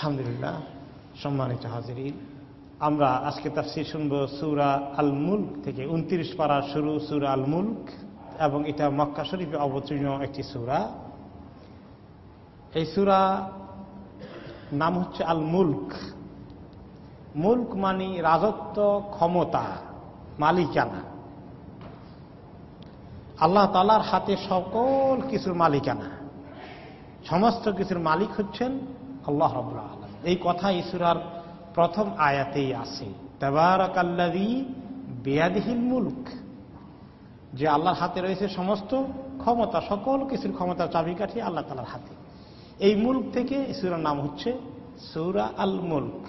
আলহামদুলিল্লাহ, সম্মানিত হাজির আমরা আজকে তার তাফসির শুনব সুরা আল মুল্ক থেকে। উনত্রিশ পাড়া শুরু সুরা আল মুল্ক এবং এটা মক্কা শরীফে অবতীর্ণ একটি সুরা। এই সুরা নাম হচ্ছে আল মুল্ক মুল্ক মানি রাজত্ব ক্ষমতা, মালিকানা। আল্লাহ তালার হাতে সকল কিছুর মালিকানা। সমস্ত কিছুর মালিক হচ্ছেন আল্লাহ রবুল্লা আলম এই কথা ইসুরার প্রথম আয়াতেই আছে। তেবারকাল্লাদি বেয়াদিহিল মুল্ক। যে আল্লাহর হাতে রয়েছে সমস্ত ক্ষমতা, সকল কিছুর ক্ষমতার চাবিকাঠি আল্লাহ তালার হাতে। এই মুল্ক থেকে সুরার নাম হচ্ছে সৌরা আল মুল্ক।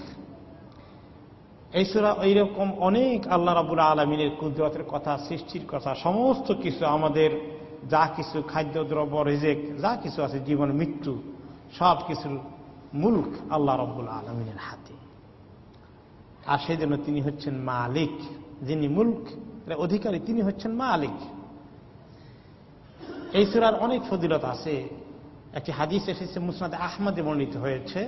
এই সুরা এইরকম অনেক আল্লাহ রাবুল আলমিনের কুদরতের কথা, সৃষ্টির কথা, সমস্ত কিছু আমাদের যা কিছু খাদ্যদ্রব্য রেজেক, যা কিছু আছে, জীবন, মৃত্যু সব কিছুর মুল্ক আল্লাহ রব্বুল আলমিনের হাতে আর সেই জন্য তিনি হচ্ছেন মালিক যিনি মুল্ক অধিকারী তিনি হচ্ছেন মালিক এই সুরার অনেক ফজিলত আছে একটি হাদিস এসেছে মুসনাদ আহমদে বর্ণিত হয়েছে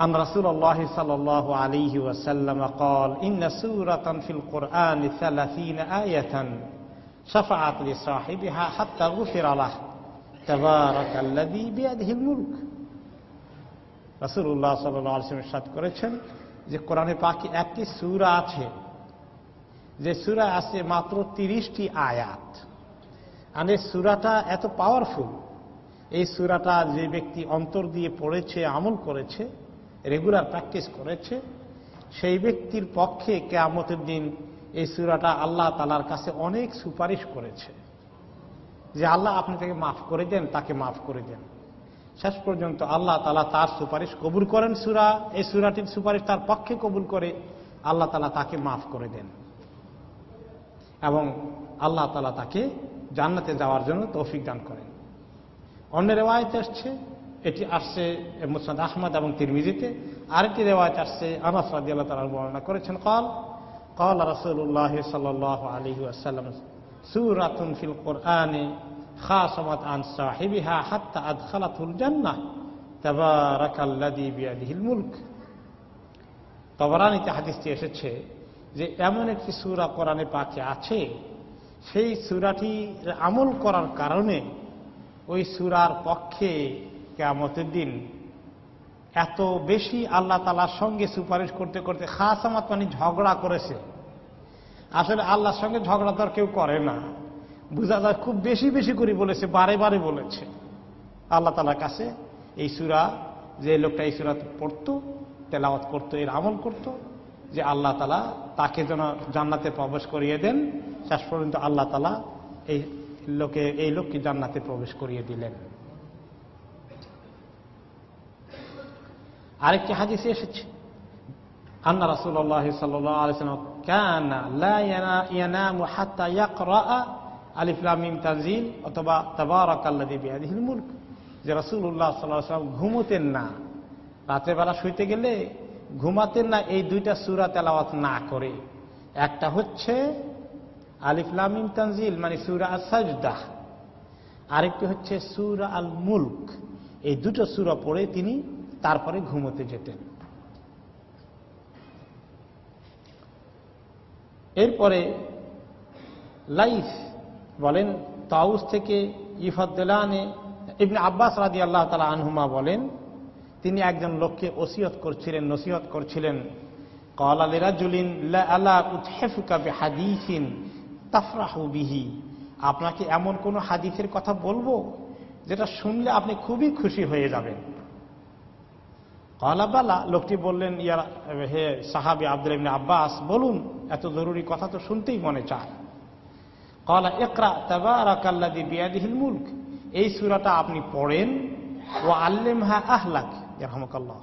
عن رسول الله صلى الله عليه وسلم قال إن سورة في القرآن ثلاثين آية شفعت لصاحبها حتى غفر له تبارك الذي بيده الملك রাসুল্লাহ সাল্লাম সাদ করেছেন যে কোরআনে পাখি একটি সুরা আছে। যে সুরা আছে মাত্র তিরিশটি আয়াত। আর এই সুরাটা এত পাওয়ারফুল এই সুরাটা যে ব্যক্তি অন্তর দিয়ে পড়েছে, আমল করেছে রেগুলার প্র্যাকটিস করেছে, সেই ব্যক্তির পক্ষে কেয়ামতের দিন এই সুরাটা আল্লাহ তালার কাছে অনেক সুপারিশ করেছে। যে আল্লাহ আপনি তাকে মাফ করে দেন, তাকে মাফ করে দেন। শেষ পর্যন্ত আল্লাহ তালা তার সুপারিশ কবুল করেন সুরা। এই সুরাটির সুপারিশ তার পক্ষে কবুল করে আল্লাহ তালা তাকে মাফ করে দেন। এবং আল্লাহ তালা তাকে জান্নাতে যাওয়ার জন্য তৌফিক দান করেন। অন্য রেওয়ায়ত আসছে, এটি আসছে মুসাদ আহমদ এবং তিরমিজিতে। আরেকটি রেওয়ায়ত আসছে আনাস রাজি আল্লাহ তালা বর্ণনা করেছেন, কল কল রসুল্লাহ সাল আলী আসাল্লাম সুরাতুন ফিল কোরআনে খাসমত আন সাহিবিহা হাত্তা বিয়াদিহিল মুলক তবরানিতে হাদিসটি এসেছে যে এমন একটি সূরা কোরআনে আছে, সেই সূরাটি আমল করার কারণে ওই সূরার পক্ষে কেয়ামতের দিন এত বেশি আল্লাহ তালার সঙ্গে সুপারিশ করতে করতে খাসামাত মানে ঝগড়া করেছে। আসলে আল্লাহর সঙ্গে ঝগড়া তো আর কেউ করে না। বুঝা যায় খুব বেশি বেশি করে বলেছে, বারে বারে বলেছে। আল্লাহ তালার কাছে এই সুরা, যে লোকটা এই সুরা পড়তো, তেলাওয়াত করতো, এর আমল করত, যে আল্লাহ তালা তাকে যেন জান্নাতে প্রবেশ করিয়ে দেন, শেষ পর্যন্ত আল্লাহ তালা এই লোকে, এই লোককে জান্নাতে প্রবেশ করিয়ে দিলেন। আরেকটি হাদিসে এসেছে। আন্না রাসুল্লাহ সাল্লাম আলিফলামিম তানজিল অথবা তবারকাল্লাদিবিআদিহিল মুল্ক। যে রসুল্লাহ সাল্লাম ঘুমোতেন না। রাতের বেলা শুইতে গেলে ঘুমাতেন না এই দুইটা সুরা তেলাওয়াত না করে। একটা হচ্ছে আলিফলামিম তানজিল মানে সুরা সাজদাহ আরেকটি হচ্ছে সুরা আল মুলক এই দুটো সুরা পড়ে তিনি তারপরে ঘুমোতে যেতেন। এরপরে লাইফ বলেন, তাউস থেকে ইফাদ্দানে ইবনে আব্বাস রাজি আল্লাহ তালা আনহুমা বলেন, তিনি একজন লোককে ওসিয়ত করছিলেন, নসিহত করছিলেন। বিহি। আপনাকে এমন কোন হাদিসের কথা বলব যেটা শুনলে আপনি খুবই খুশি হয়ে যাবেন। কলাবালা লোকটি বললেন ইয়ার হে সাহাবি আব্দুল আব্বাস, বলুন, এত জরুরি কথা তো শুনতেই মনে চায়। কলা একরা তাবারাকাল্লাদি বিয়াদিহিল মুলক এই সুরাটা আপনি পড়েন ও আল্লেম হা আহলাক রহমকাল্লাহ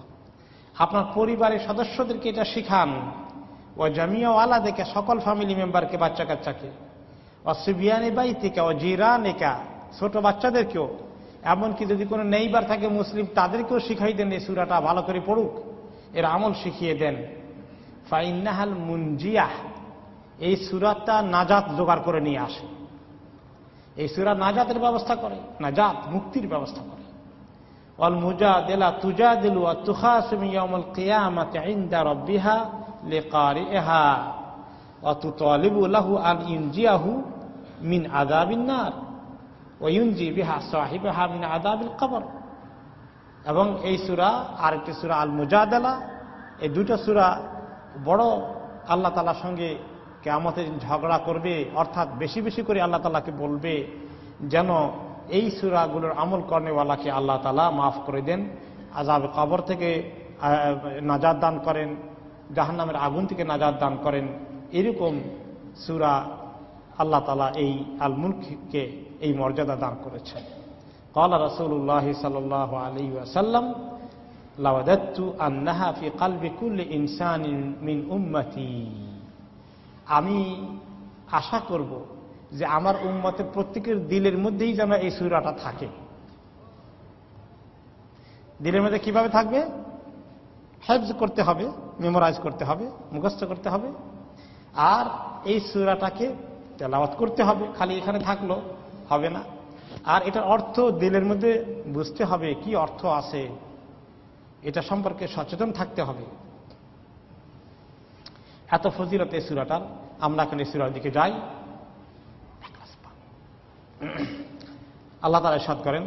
আপনার পরিবারের সদস্যদেরকে এটা শিখান। ও জামিয়া আলাদেকে সকল ফ্যামিলি মেম্বারকে বাচ্চা কাচ্চাকে ও সিবিয়ানি বাইতিকা ও জিরানিকা, ছোট বাচ্চাদেরকেও। এমনকি যদি কোনো নেইবার থাকে মুসলিম, তাদেরকেও শিখাই দেন এই সুরাটা, ভালো করে পড়ুক। এর আমল শিখিয়ে দেন। ফাইনাহাল মুনজিয়াহ এই সুরাতটা নাজাত জোগাড় করে নিয়ে আসে। এই সুরা নাজাতের ব্যবস্থা করে, নাজাত মুক্তির ব্যবস্থা করে। অল মুজাদিলা তুজাদিলু তুখাসিম ইয়াউমুল কিয়ামাতি ইনদা রাব্বিহা লিকারিহা ওয়া তুতালিবু লাহু আন ইনজিয়াহু মিন আযাবিন নার। ওয়া ইউনজি বিহা সাহিবাহা মিন আযাবিল কবর। এবং এই সূরা আরেকটি সূরা আল মুজাদালা। এই দুটো সূরা বড়, আল্লাহ তালার সঙ্গে কেয়ামতের ঝগড়া করবে, অর্থাৎ বেশি বেশি করে আল্লাহ তালাকে বলবে যেন এই সুরাগুলোর আমল কর্নেওয়ালাকে আল্লাহ তালা মাফ করে দেন আজাব কবর থেকে নাজাদ দান করেন, জাহান্নামের আগুন থেকে নাজাদ দান করেন, এরকম সুরা আল্লাহ তালা এই আল মুলকে এই মর্যাদা দান করেছেন। কলা রসুল্লাহ সাল আলী আসাল্লাম লাওয়াদাত্তু আন্নাহা ফি কালবি কুল্লি ইনসানিন মিন উম্মতি। আমি আশা করব যে আমার উম্মতের প্রত্যেকের দিলের মধ্যেই যেন এই সুরাটা থাকে। দিলের মধ্যে কীভাবে থাকবে? হেফজ করতে হবে, মেমোরাইজ করতে হবে, মুখস্থ করতে হবে। আর এই সুরাটাকে তেলাওয়াত করতে হবে, খালি এখানে থাকল হবে না। আর এটার অর্থ দিলের মধ্যে বুঝতে হবে কি অর্থ আছে, এটা সম্পর্কে সচেতন থাকতে হবে। এত ফজিলত এই সুরাটার, আমরা এখন এই সুরার দিকে যাই। আল্লাহ তারা সাদ করেন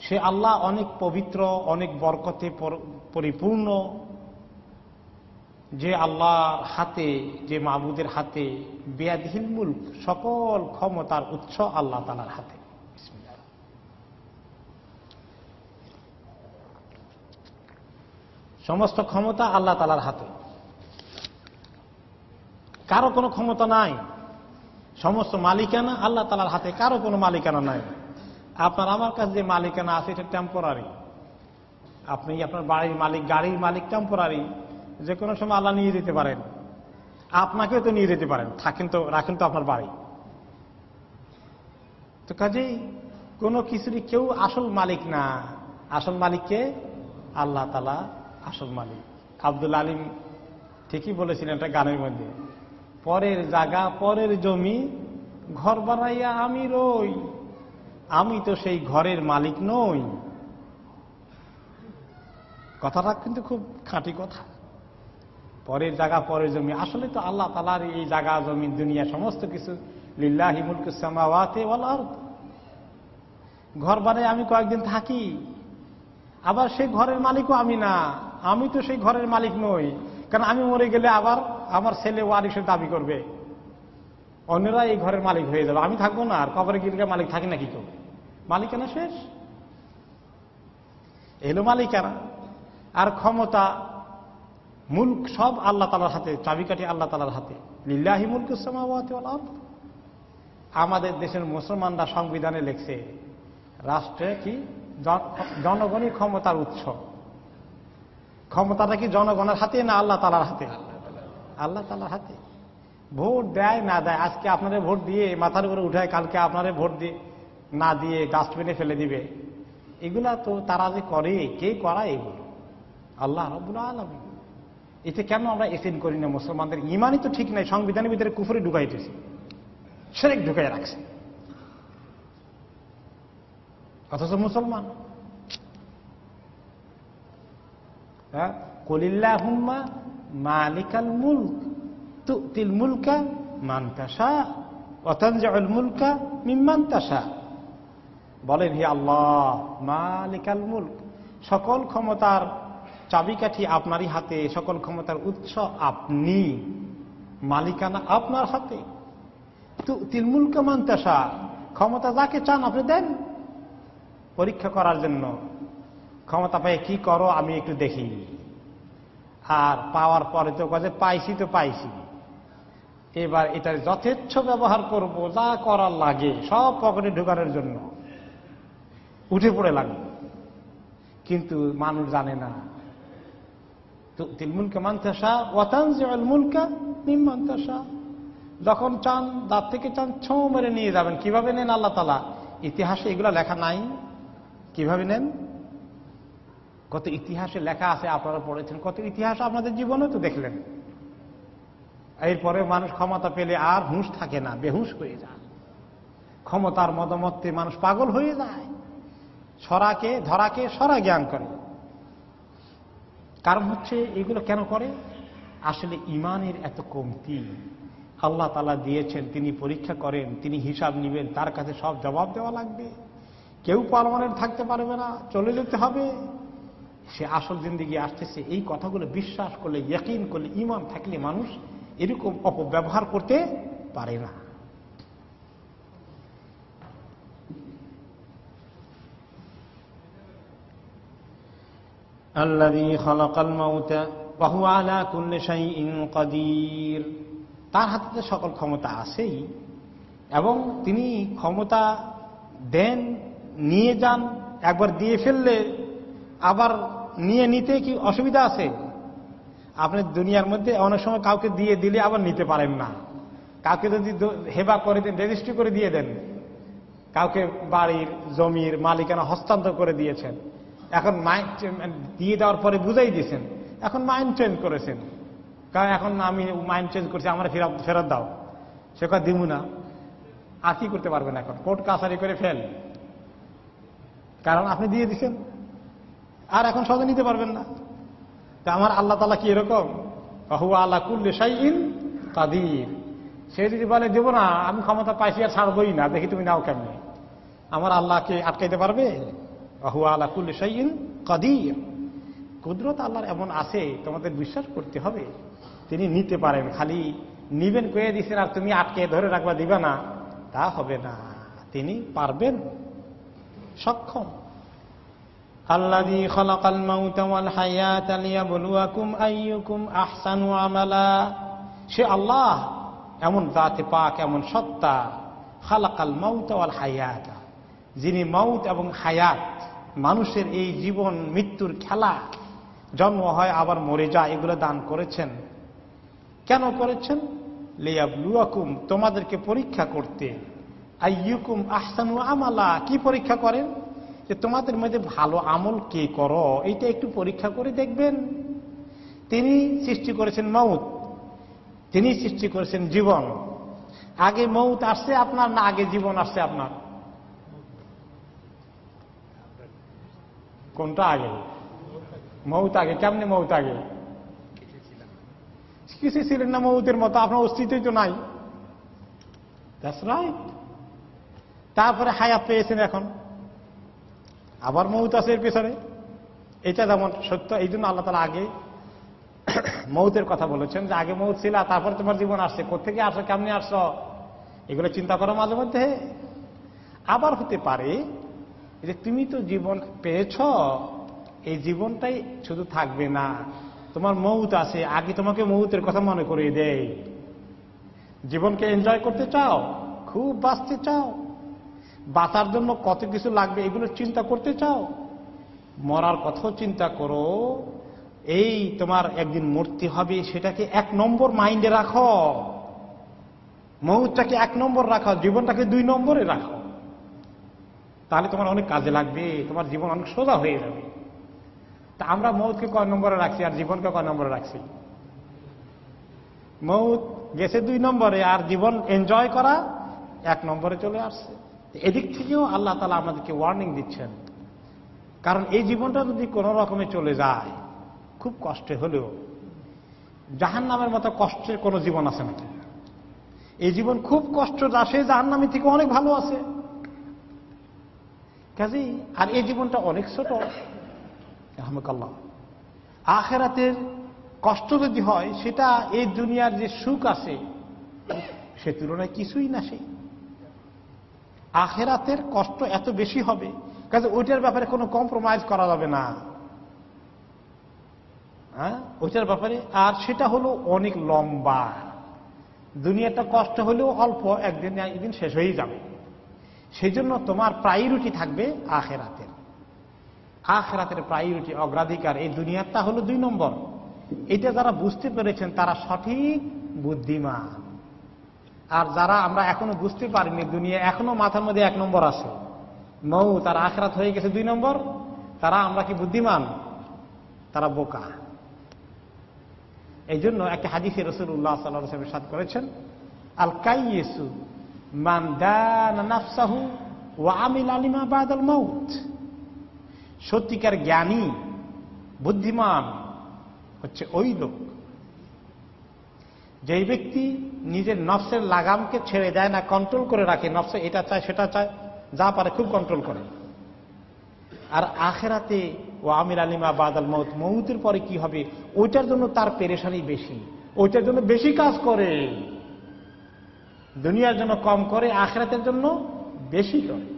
সে আল্লাহ অনেক পবিত্র, অনেক বরকতে পরিপূর্ণ। যে আল্লাহর হাতে, যে মাহবুদের হাতে বেয়াদহীন মুল্ক সকল ক্ষমতার উৎস আল্লাহ তালার হাতে। সমস্ত ক্ষমতা আল্লাহ তালার হাতে। কারও কোনো ক্ষমতা নাই। সমস্ত মালিকানা আল্লাহ তালার হাতে, কারও কোনো মালিকানা নাই। আপনার আমার কাছে যে মালিকানা আছে, এটা টেম্পোরারি আপনি আপনার বাড়ির মালিক, গাড়ির মালিক টেম্পোরারি যে কোনো সময় আল্লাহ নিয়ে যেতে পারেন। আপনাকেও তো নিয়ে যেতে পারেন। থাকেন তো, রাখেন তো আপনার বাড়ি। তো কাজেই কোনো কিছুরই কেউ আসল মালিক না। আসল মালিককে আল্লাহ তালা আসল মালিক। আব্দুল আলিম ঠিকই বলেছিলেন একটা গানের মধ্যে, পরের জায়গা, পরের জমি, ঘর বানাইয়া আমি রই, আমি তো সেই ঘরের মালিক নই। কথাটা কিন্তু খুব খাঁটি কথা। পরের জায়গা, পরের জমি। আসলে তো আল্লাহ তালার এই জায়গা, জমি, দুনিয়া সমস্ত কিছু লিল্লাহি মুলকুসামাওয়াতে বলার ঘর বানায় আমি কয়েকদিন থাকি, আবার সেই ঘরের মালিকও আমি না। আমি তো সেই ঘরের মালিক নই। কারণ আমি মরে গেলে আবার আমার ছেলে ওয়ারিসের দাবি করবে। অন্যরা এই ঘরের মালিক হয়ে যাবে। আমি থাকব না, আর কবরে গিয়ে মালিক থাকি না কি তো মালিকানা শেষ। এলো মালিকানা। আর ক্ষমতা, মুল্ক সব আল্লাহ তালার হাতে, চাবিকাঠি আল্লাহ তালার হাতে। লিল্লাহি মুল্ক আমাদের দেশের মুসলমানরা সংবিধানে লেখছে, রাষ্ট্রে কি জনগণই ক্ষমতার উৎস। ক্ষমতাটা কি জনগণের হাতে না আল্লাহ তালার হাতে? আল্লাহ তালার হাতে। ভোট দেয় না দেয়, আজকে আপনারে ভোট দিয়ে মাথার উপরে উঠায়, কালকে আপনারে ভোট দিয়ে না দিয়ে ডাস্টবিনে ফেলে দিবে। এগুলা তো তারা যে করে, কে করায় এগুলো? আল্লাহ রবুল্লা আলমী এতে কেন আমরা এসেন করি না? মুসলমানদের ইমানই তো ঠিক নাই, সংবিধানের ভিতরে কুফরে ঢুকাইতেছে। সেরেক ঢুকাই রাখছে। অথচ মুসলমান হ্যাঁ? কলিল্লা হুম্মা মালিকাল মুলক, তুতিল মুলকা মান্তাসা অতঞ্জাউল মুলকা মিম্মান্তাসা বলেন, হে আল্লাহ, মালিকাল মুলক, সকল ক্ষমতার চাবিকাঠি আপনারই হাতে, সকল ক্ষমতার উৎস আপনি, মালিকানা আপনার হাতে। তিলমুল কামান্তাসা ক্ষমতা যাকে চান আপনি দেন। পরীক্ষা করার জন্য ক্ষমতা পাই কি করো আমি একটু দেখি। আর পাওয়ার পরে তো কাজে পাইছি তো পাইছি। এবার এটার যথেচ্ছ ব্যবহার করব, যা করার লাগে, সব পকেটে ঢুকানোর জন্য। উঠে পড়ে লাগবে। কিন্তু মানুষ জানে না। মুলকা মান্তাসা ওয়াতানজিউল মুলকা মিম্মান্তাসা যখন চান, দাঁত থেকে চান, ছো মেরে নিয়ে যাবেন। কীভাবে নেন আল্লাহ তালা ইতিহাসে এগুলো লেখা নাই। কীভাবে নেন? কত ইতিহাসে লেখা আছে, আপনারা পড়েছেন, কত ইতিহাস আপনাদের জীবনে তো দেখলেন। এরপরে মানুষ ক্ষমতা পেলে আর হুঁশ থাকে না, বেহুশ হয়ে যায়। ক্ষমতার মদমত্তে মানুষ পাগল হয়ে যায়। সরাকে ধরাকে, সরা জ্ঞান করে। কারণ হচ্ছে এগুলো কেন করে? আসলে ইমানের এত কমতি। আল্লাহ তালা দিয়েছেন, তিনি পরীক্ষা করেন, তিনি হিসাব নিবেন, তার কাছে সব জবাব দেওয়া লাগবে। কেউ পারমানেন্ট থাকতে পারবে না, চলে যেতে হবে। সে আসল জিন্দিগি আসতেছে এই কথাগুলো বিশ্বাস করলে ইয়কিন করলে ইমান থাকলে মানুষ এরকম অপব্যবহার করতে পারে না। তার হাতে সকল ক্ষমতা আছেই এবং তিনি ক্ষমতা দেন নিয়ে যান একবার দিয়ে ফেললে আবার নিয়ে নিতে কি অসুবিধা আছে? আপনি দুনিয়ার মধ্যে অনেক সময় কাউকে দিয়ে দিলে আবার নিতে পারেন না। কাউকে যদি হেবা করে দেন, রেজিস্ট্রি করে দিয়ে দেন, কাউকে বাড়ির জমির মালিকানা হস্তান্তর করে দিয়েছেন। এখন মাইন্ড দিয়ে দেওয়ার পরে বুঝাই দিয়েছেন। এখন মাইন্ড চেঞ্জ করেছেন। কারণ এখন আমি মাইন্ড চেঞ্জ করছি, আমার ফেরত ফেরত দাও। সে কথা দিব না। আর কি করতে পারবেন এখন? কোর্ট কাছারি করে ফেল। কারণ আপনি দিয়ে দিচ্ছেন আর এখন সহজে নিতে পারবেন না। তা আমার আল্লাহ তালা কি এরকম? হুয়া আল্লাহ কুল্লে ইন কাদির। সে যদি বলে, দেবো না, আমি ক্ষমতা পাইছি আর ছাড়বই না, দেখি তুমি নাও কেমনি? আমার আল্লাহকে আটকাইতে পারবে? হুয়া আল্লাহ কুল্লে ইন কাদির। কুদরত আল্লাহর এমন আছে, তোমাদের বিশ্বাস করতে হবে। তিনি নিতে পারেন, খালি নিবেন কয়ে দিচ্ছেন আর তুমি আটকে ধরে রাখবা, দিবা না। তা হবে না। তিনি পারবেন। সক্ষম। খালাকাল মাউতা ওয়াল হায়াতা লিয়াবলুয়াকুম আইয়ুকুম আহসানু আমালা। সে আল্লাহ এমন জাতে পাক, এমন সত্তা, খালাকাল মাউতা ওয়াল হায়াতা। যিনি মাউত এবং হায়াত, মানুষের এই জীবন, মৃত্যুর খেলা, জন্ম হয়, আবার মরে যায়, এগুলো দান করেছেন। কেন করেছেন? লিয়াবলুয়াকুম, তোমাদেরকে পরীক্ষা করতে। আইয়ুকুম আহসানু আমালা, কি পরীক্ষা করেন? যে তোমাদের মধ্যে ভালো আমল কে করো, এইটা একটু পরীক্ষা করে দেখবেন। তিনি সৃষ্টি করেছেন মৌত। তিনি সৃষ্টি করেছেন জীবন। আগে মৌত আসছে আপনার না আগে জীবন আসছে আপনার? কোনটা আগে? মৌত আগে। কেমনি মৌত আগে? কিছু ছিলেন না মৌতের মতো, আপনার অস্তিত্বই তো নাই। রাইট তারপরে হায়াত পেয়েছেন এখন। আবার মৌত আছে এর পেছনে। এটা যেমন সত্য, এই জন্য আল্লাহ তালা আগে মৌতের কথা বলেছেন যে আগে মৌত ছিল তারপরে তোমার জীবন আসছে। কোথেকে আসো, কেমনি আসছো? এগুলো চিন্তা করো মাঝে মধ্যে। আবার হতে পারে যে তুমি তো জীবন পেয়েছ, এই জীবনটাই শুধু থাকবে না। তোমার মৌত আছে, আগে তোমাকে মৌতের কথা মনে করিয়ে দেয়। জীবনকে এনজয় করতে চাও, খুব বাঁচতে চাও। বাঁচার জন্য কত কিছু লাগবে এগুলো চিন্তা করতে চাও? মরার কথাও চিন্তা করো। এই তোমার একদিন মূর্তি হবে, সেটাকে এক নম্বর মাইন্ডে রাখো। মৌতটাকে এক নম্বর রাখো, জীবনটাকে দুই নম্বরে রাখো। তাহলে তোমার অনেক কাজে লাগবে, তোমার জীবন অনেক সোজা হয়ে যাবে। তা আমরা মৌতকে কয় নম্বরে রাখছি আর জীবনকে কয় নম্বরে রাখছি? মৌত গেছে দুই নম্বরে আর জীবন এনজয় করা এক নম্বরে চলে আসছে। এদিক থেকেও আল্লাহ তালা আমাদেরকে ওয়ার্নিং দিচ্ছেন। কারণ এই জীবনটা যদি কোনো রকমে চলে যায়, খুব কষ্টে হলেও জাহান নামের মতো কষ্টের কোনো জীবন আছে নাকি? এই জীবন খুব কষ্ট আসে জাহান নামের থেকে অনেক ভালো আছে। কাজেই, আর এই জীবনটা অনেক ছোট। আহমকাল্লাহ আখেরাতের কষ্ট যদি হয়, সেটা এই দুনিয়ার যে সুখ আছে, সে তুলনায় কিছুই না সেই আখেরাতের কষ্ট এত বেশি হবে, কাজে ওইটার ব্যাপারে কোনো কম্প্রোমাইজ করা যাবে না। হ্যাঁ? ওইটার ব্যাপারে, আর সেটা হলো অনেক লম্বা। দুনিয়াটা কষ্ট হলেও অল্প, একদিন একদিন শেষ হয়ে যাবে। সেই জন্য তোমার প্রায়োরিটি থাকবে আখেরাতের। আখেরাতের প্রায়োরিটি অগ্রাধিকার, এই দুনিয়াটা হলো দুই নম্বর। এটা যারা বুঝতে পেরেছেন, তারা সঠিক বুদ্ধিমান। আর যারা আমরা এখনও বুঝতে পারিনি, দুনিয়া এখনও মাথার মধ্যে এক নম্বর আছে। মৌ, তার আখরাত হয়ে গেছে দুই নম্বর। তারা আমরা কি বুদ্ধিমান? তারা বোকা। এই জন্য একটা হাদিফে রসুল্লাহ সাল্লাহ সাদ করেছেন আল কাইয়েসু মান নাফসাহু ও আমিল আলিমা বাদাল মৌত সত্যিকার জ্ঞানী, বুদ্ধিমান হচ্ছে ওই লোক। যেই ব্যক্তি নিজের নফসের লাগামকে ছেড়ে দেয় না কন্ট্রোল করে রাখে, নফসে এটা চায়, সেটা চায়, যা পারে খুব কন্ট্রোল করে। আর আখেরাতে ও আমির আলিমা বাদাল মৌত মৌতের পরে কি হবে? ওইটার জন্য তার পেরেশানি বেশি। ওইটার জন্য বেশি কাজ করে। দুনিয়ার জন্য কম করে, আখেরাতের জন্য বেশি করে।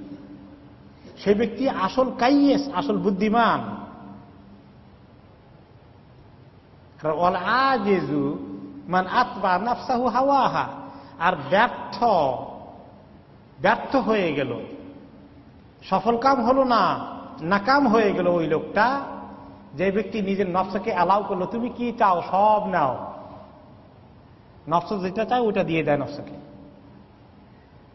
সেই ব্যক্তি আসল কাইয়েস, আসল বুদ্ধিমান। আজেজু মান আতবা নাফসাহু হাওয়াহা, আর ব্যর্থ ব্যর্থ হয়ে গেল। সফল কাম হলো না, নাকাম হয়ে গেল ওই লোকটা। যে ব্যক্তি নিজের নফসাকে অ্যালাউ করল, তুমি কি চাও? সব নাও। নফস যেটা চাও ওটা দিয়ে দেয় নফসাকে।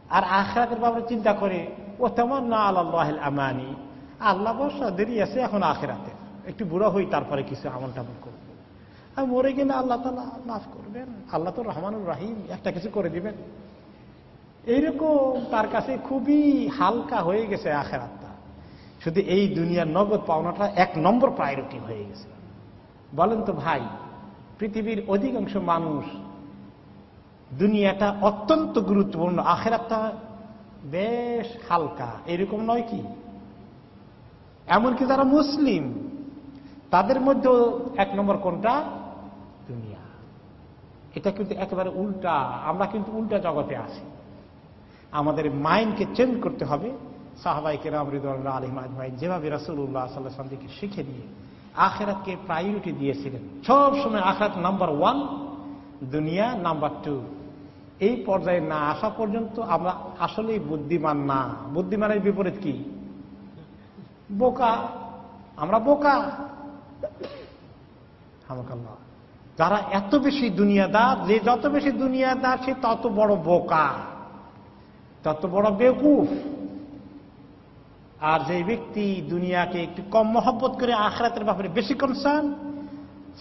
আর আখরাতের ব্যাপারে চিন্তা করে ও তেমন না আল্লাহ আমানি। আল্লাহ বর্ষা দেরি আছে এখন আখেরাতে। একটু বুড়ো হই, তারপরে কিছু আমল টামল করব। আর মরে গেলে আল্লাহ তালা মাফ করবেন। আল্লাহ তো রহমানুর রাহিম, একটা কিছু করে দিবেন। এইরকম তার কাছে খুবই হালকা হয়ে গেছে আখেরাতটা। শুধু এই দুনিয়ার নগদ পাওনাটা এক নম্বর প্রায়োরিটি হয়ে গেছে। বলেন তো ভাই, পৃথিবীর অধিকাংশ মানুষ দুনিয়াটা অত্যন্ত গুরুত্বপূর্ণ, আখেরাতটা বেশ হালকা। এরকম নয় কি? এমনকি যারা মুসলিম, তাদের মধ্যেও এক নম্বর কোনটা? এটা কিন্তু একেবারে উল্টা, আমরা কিন্তু উল্টা জগতে আছি। আমাদের মাইন্ডকে চেঞ্জ করতে হবে। সাহাবাই কেরাম রিদুল্লাহ আলিম আজমাইন যেভাবে রাসুল্লাহ সাল্লাহ সাল্লামকে শিখে দিয়ে আখেরাতকে প্রায়োরিটি দিয়েছিলেন। সব সময় আখেরাত নাম্বার ওয়ান দুনিয়া নাম্বার টু এই পর্যায়ে না আসা পর্যন্ত আমরা আসলেই বুদ্ধিমান না। বুদ্ধিমানের বিপরীত কি? বোকা। আমরা বোকা। যারা এত বেশি দুনিয়াদার, যে যত বেশি দুনিয়াদার, সে তত বড় বোকা। তত বড় বেকুফ আর যে ব্যক্তি দুনিয়াকে একটু কম মহব্বত করে, আখরাতের ব্যাপারে বেশি কনসার্ন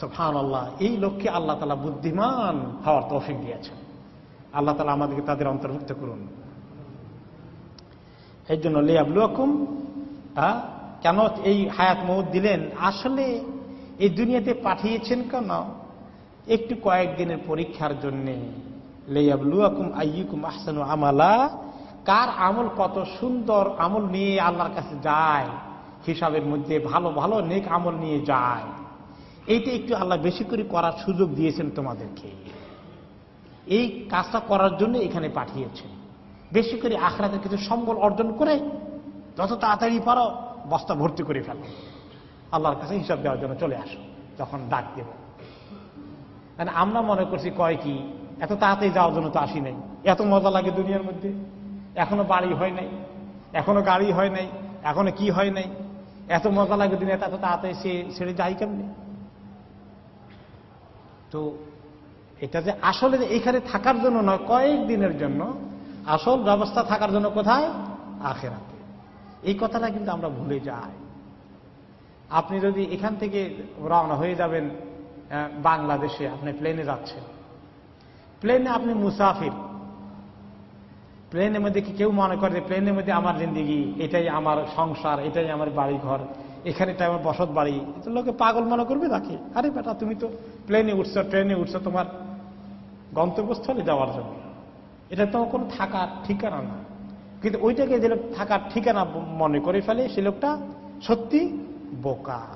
সোফান আল্লাহ এই লক্ষ্যে আল্লাহ তালা বুদ্ধিমান হওয়ার তৌফিক দিয়েছেন। আল্লাহ তালা আমাদেরকে তাদের অন্তর্ভুক্ত করুন। এই জন্য লিয়াবলুয়াকুম কেন এই হায়াত মৌত দিলেন? আসলে এই দুনিয়াতে পাঠিয়েছেন কেন? একটু কয়েকদিনের পরীক্ষার জন্যে, লেয়াবলুয়াকুম আইয়ুকুম আহসানু আমালা, কার আমল কত সুন্দর আমল নিয়ে আল্লাহর কাছে যায়, হিসাবের মধ্যে ভালো ভালো, নেক আমল নিয়ে যায়। এইটা একটু আল্লাহ বেশি করে করার সুযোগ দিয়েছেন তোমাদেরকে। এই কাজটা করার জন্য এখানে পাঠিয়েছে বেশি করে আখড়াতে কিছু সম্বল অর্জন করে যত তাড়াতাড়ি পারো বস্তা ভর্তি করে ফেলো। আল্লাহর কাছে হিসাব দেওয়ার জন্য চলে আসো, যখন ডাক দেব। মানে আমরা মনে করছি কয় কি? এত তাড়াতাড়ি যাওয়ার জন্য তো আসি নাই। এত মজা লাগে দুনিয়ার মধ্যে। এখনও বাড়ি হয় নাই, এখনও গাড়ি হয় নাই, এখনও কি হয় নাই? এত মজা লাগে দুনিয়াতে, এত তাড়াতাড়ি সে ছেড়ে যাই কেমনি? তো এটা যে আসলে এখানে থাকার জন্য নয়, কয়েক দিনের জন্য আসল ব্যবস্থা থাকার জন্য কোথায়? আখেরাতে। এই কথাটা কিন্তু আমরা ভুলে যাই। আপনি যদি এখান থেকে রওনা হয়ে যাবেন বাংলাদেশে আপনি প্লেনে যাচ্ছেন। প্লেনে আপনি মুসাফির। প্লেনের মধ্যে কি কেউ মনে করে যে প্লেনের মধ্যে আমার জিন্দিগি, এটাই আমার সংসার, এটাই আমার বাড়ি ঘর এখানেটা আমার বসত বাড়ি? লোকে পাগল মনে করবে তাকে আরে বেটা, তুমি তো প্লেনে উঠছো ট্রেনে উঠছো তোমার গন্তব্যস্থলে যাওয়ার জন্য। এটা তো কোনো থাকার ঠিকানা না। কিন্তু ওইটাকে যে লোক থাকার ঠিকানা মনে করে ফেলে, সে লোকটা সত্যি বোকা।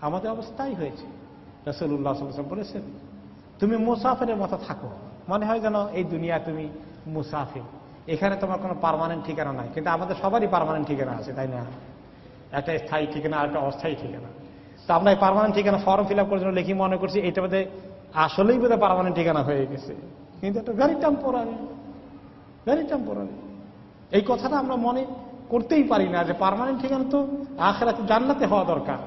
আমাদের অবস্থাই হয়েছে। রসুল্লাহ বলেছেন, তুমি মুসাফিরের মতো থাকো। মনে হয় যেন এই দুনিয়া তুমি মুসাফির। এখানে তোমার কোনো পারমানেন্ট ঠিকানা নাই। কিন্তু আমাদের সবারই পারমানেন্ট ঠিকানা আছে, তাই না? একটা স্থায়ী ঠিকানা আর একটা অস্থায়ী ঠিকানা। তো আমরা এই পারমানেন্ট ঠিকানা ফর্ম ফিল আপ করার জন্য লিখি মনে করছি, এটা বোধহয় আসলেই বোধহয় পারমানেন্ট ঠিকানা হয়ে গেছে। কিন্তু এটা ভেরি টেম্পোরারি ভেরি টেম্পোরারি এই কথাটা আমরা মনে করতেই পারি না যে পারমানেন্ট ঠিকানা তো আখেরাতে জান্নাতে হওয়া দরকার।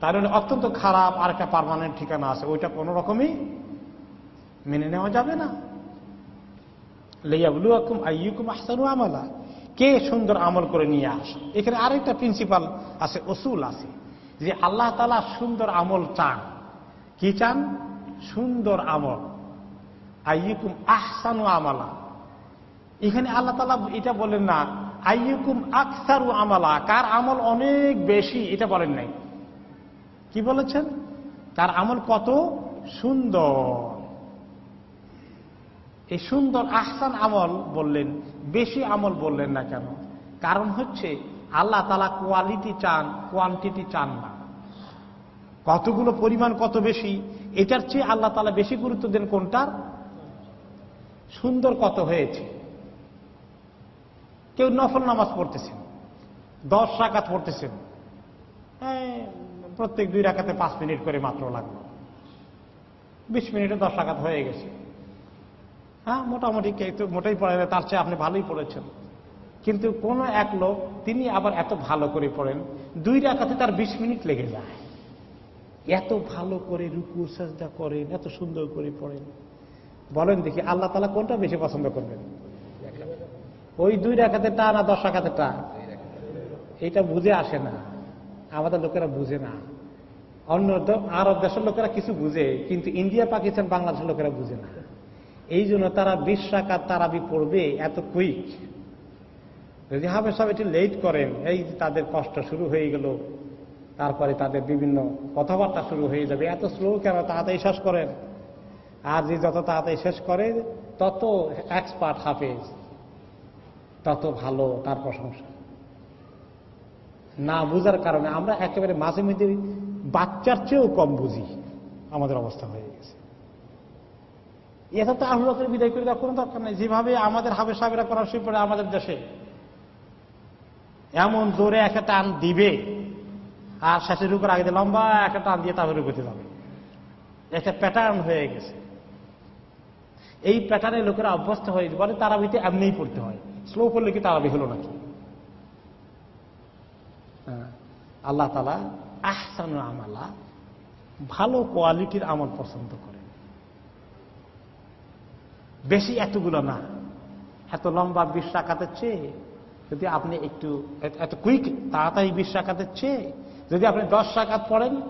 তার মানে অত্যন্ত খারাপ আর একটা পারমানেন্ট ঠিকানা আছে। ওইটা কোনো রকমই মেনে নেওয়া যাবে না। লেয়াবলুয়াকুম আইয়ুকুম আহসানু আমালা। কে সুন্দর আমল করে নিয়ে আস। এখানে আরেকটা প্রিন্সিপাল আছে অসুল আছে, যে আল্লাহ তালা সুন্দর আমল চান। কি চান? সুন্দর আমল। আইয়ুকুম আহসানু আমালা। এখানে আল্লাহ তালা এটা বলেন না, আইয়ুকুম আকসারু আমালা। কার আমল অনেক বেশি, এটা বলেন নাই। কি বলেছেন? তার আমল কত সুন্দর। এই সুন্দর আহসান আমল বললেন, বেশি আমল বললেন না কেন? কারণ হচ্ছে, আল্লাহ তালা কোয়ালিটি চান কোয়ান্টিটি চান না। কতগুলো পরিমাণ কত বেশি, এটার চেয়ে আল্লাহ তালা বেশি গুরুত্ব দেন কোনটার? সুন্দর কত হয়েছে। কেউ নফল নামাজ পড়তেছেন, দশ রাকাত পড়তেছেন প্রত্যেক দুই রাখাতে পাঁচ মিনিট করে মাত্র লাগল। বিশ মিনিটে দশ রাকাত হয়ে গেছে। হ্যাঁ মোটামুটি মোটাই পড়ে তার চেয়ে আপনি ভালোই পড়েছেন। কিন্তু কোন এক লোক, তিনি আবার এত ভালো করে পড়েন, দুই রাখাতে তার বিশ মিনিট লেগে যায়। এত ভালো করে রুকু, সাজদা করেন, এত সুন্দর করে পড়েন। বলেন দেখি, আল্লাহ তালা কোনটা বেশি পছন্দ করবেন? ওই দুই রাখাতে টা না দশ রাখাতে টা? এটা বুঝে আসে না। আমাদের লোকেরা বুঝে না। অন্য আরব দেশের লোকেরা কিছু বুঝে, কিন্তু ইন্ডিয়া, পাকিস্তান, বাংলাদেশের লোকেরা বুঝে না। এই জন্য তারা বিশ রাখাত তারাবি পড়বে এত কুইক। যদি হবে সব এটি লেট করেন, এই তাদের কষ্ট শুরু হয়ে গেল, তারপরে তাদের বিভিন্ন কথাবার্তা শুরু হয়ে যাবে, এত স্লো কেন? তাড়াতাড়ি শেষ করেন। আর যে যত তাড়াতাড়ি শেষ করে, তত এক্সপার্ট হাফেজ, তত ভালো তার প্রশংসা। না বুঝার কারণে আমরা একেবারে মাঝে মধ্যে বাচ্চার চেয়েও কম বুঝি আমাদের অবস্থা হয়ে গেছে। এটা তো করে বিদায় করে দেওয়ার কোনো দরকার নেই। যেভাবে আমাদের হাবে সাবেরা করার শুরু করে আমাদের দেশে, এমন জোরে একটা টান দিবে আর শেষের উপর আগে লম্বা একটা টান দিয়ে তারপরে রুকুতে যাবে। একটা প্যাটার্ন হয়ে গেছে। এই প্যাটার্নে লোকেরা অভ্যস্ত হয়ে বলে তারা ভিতরে এমনিই পড়তে হয়। স্লো করলে কি তারা হলো নাকি? আল্লাহ তালা আহসান আমালা ভালো কোয়ালিটির আমল পছন্দ করে। বেশি এতগুলো না। এত লম্বা বিশ টাকাতে চেয়ে যদি আপনি একটু এত কুইক, তাড়াতাড়ি বিশ টাকাতে চেয়ে যদি আপনি দশ টাকা পড়েন,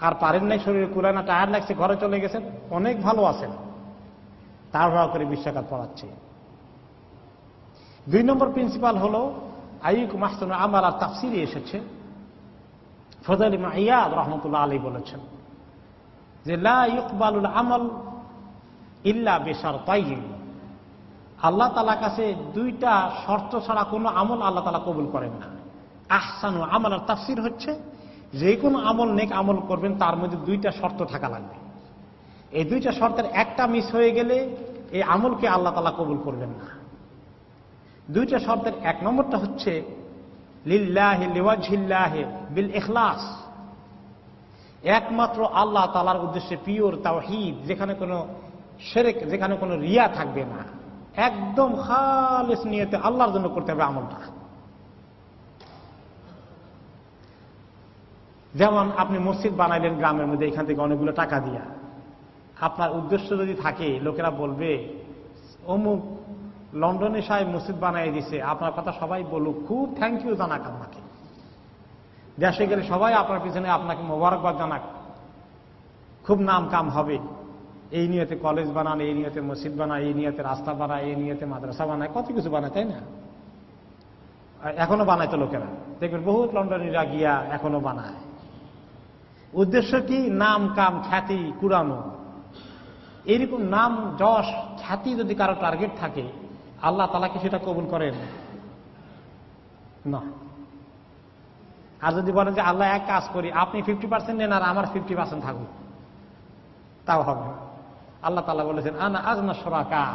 আর পারেন নাই শরীরে কুলায় না, টায়ার লাগছে, ঘরে চলে গেছেন, অনেক ভালো আছেন। তাড়াহুড়া করে বিশ টাকা পড়াচ্ছে দুই নম্বর প্রিন্সিপাল হল আইক মাহসুন আমার আর তাফসিরে এসেছে। ফজল ইয়াদ রহমতুল্লাহ আলী বলেছেন যে, লা ইকবালুল আমল ইল্লা বেসার তাই আল্লাহ তালা কাছে দুইটা শর্ত ছাড়া কোনো আমল আল্লাহ তালা কবুল করেন না। আহসানু আমল, আর তাফসির হচ্ছে, যে কোনো আমল নেক আমল করবেন, তার মধ্যে দুইটা শর্ত থাকা লাগবে। এই দুইটা শর্তের একটা মিস হয়ে গেলে এই আমলকে আল্লাহ তালা কবুল করবেন না। দুইটা শব্দের এক নম্বরটা হচ্ছে বিল এখলাস একমাত্র আল্লাহ তালার উদ্দেশ্যে পিওর তাওহিদ, যেখানে কোনো সেরেক যেখানে কোনো রিয়া থাকবে না। একদম খালেস নিয়েতে আল্লাহর জন্য করতে হবে আমলটা। যেমন আপনি মসজিদ বানাইলেন গ্রামের মধ্যে, এখান থেকে অনেকগুলো টাকা দিয়া। আপনার উদ্দেশ্য যদি থাকে, লোকেরা বলবে, অমুক লন্ডনে সাহেব মসজিদ বানাই দিছে, আপনার কথা সবাই বলুক, খুব থ্যাংক ইউ জানাক আপনাকে দেশে গেলে সবাই আপনার পিছনে আপনাকে মোবারকবাদ জানাক। খুব নাম কাম হবে। এই নিয়তে কলেজ বানান এই নিয়তে মসজিদ বানায়, এই নিয়তে রাস্তা বানায়, এই নিয়তে মাদ্রাসা বানায়, কত কিছু বানায়, তাই না? এখনও বানায় তো লোকেরা। দেখবেন বহুত লন্ডনীরা গিয়া এখনও বানায়। উদ্দেশ্য কি? নাম কাম, খ্যাতি, কুড়ানো। এরকম নাম, যশ, খ্যাতি যদি কারও টার্গেট থাকে আল্লাহ তালাকে সেটা কবুল করেন? না। আর যদি বলেন যে আল্লাহ এক কাজ করি, আপনি ফিফটি পার্সেন্ট নেন আর আমার ফিফটি পার্সেন্ট থাকুক, তাও হবে আল্লাহ তালা বলেছেন, আনা আজনা সরাকা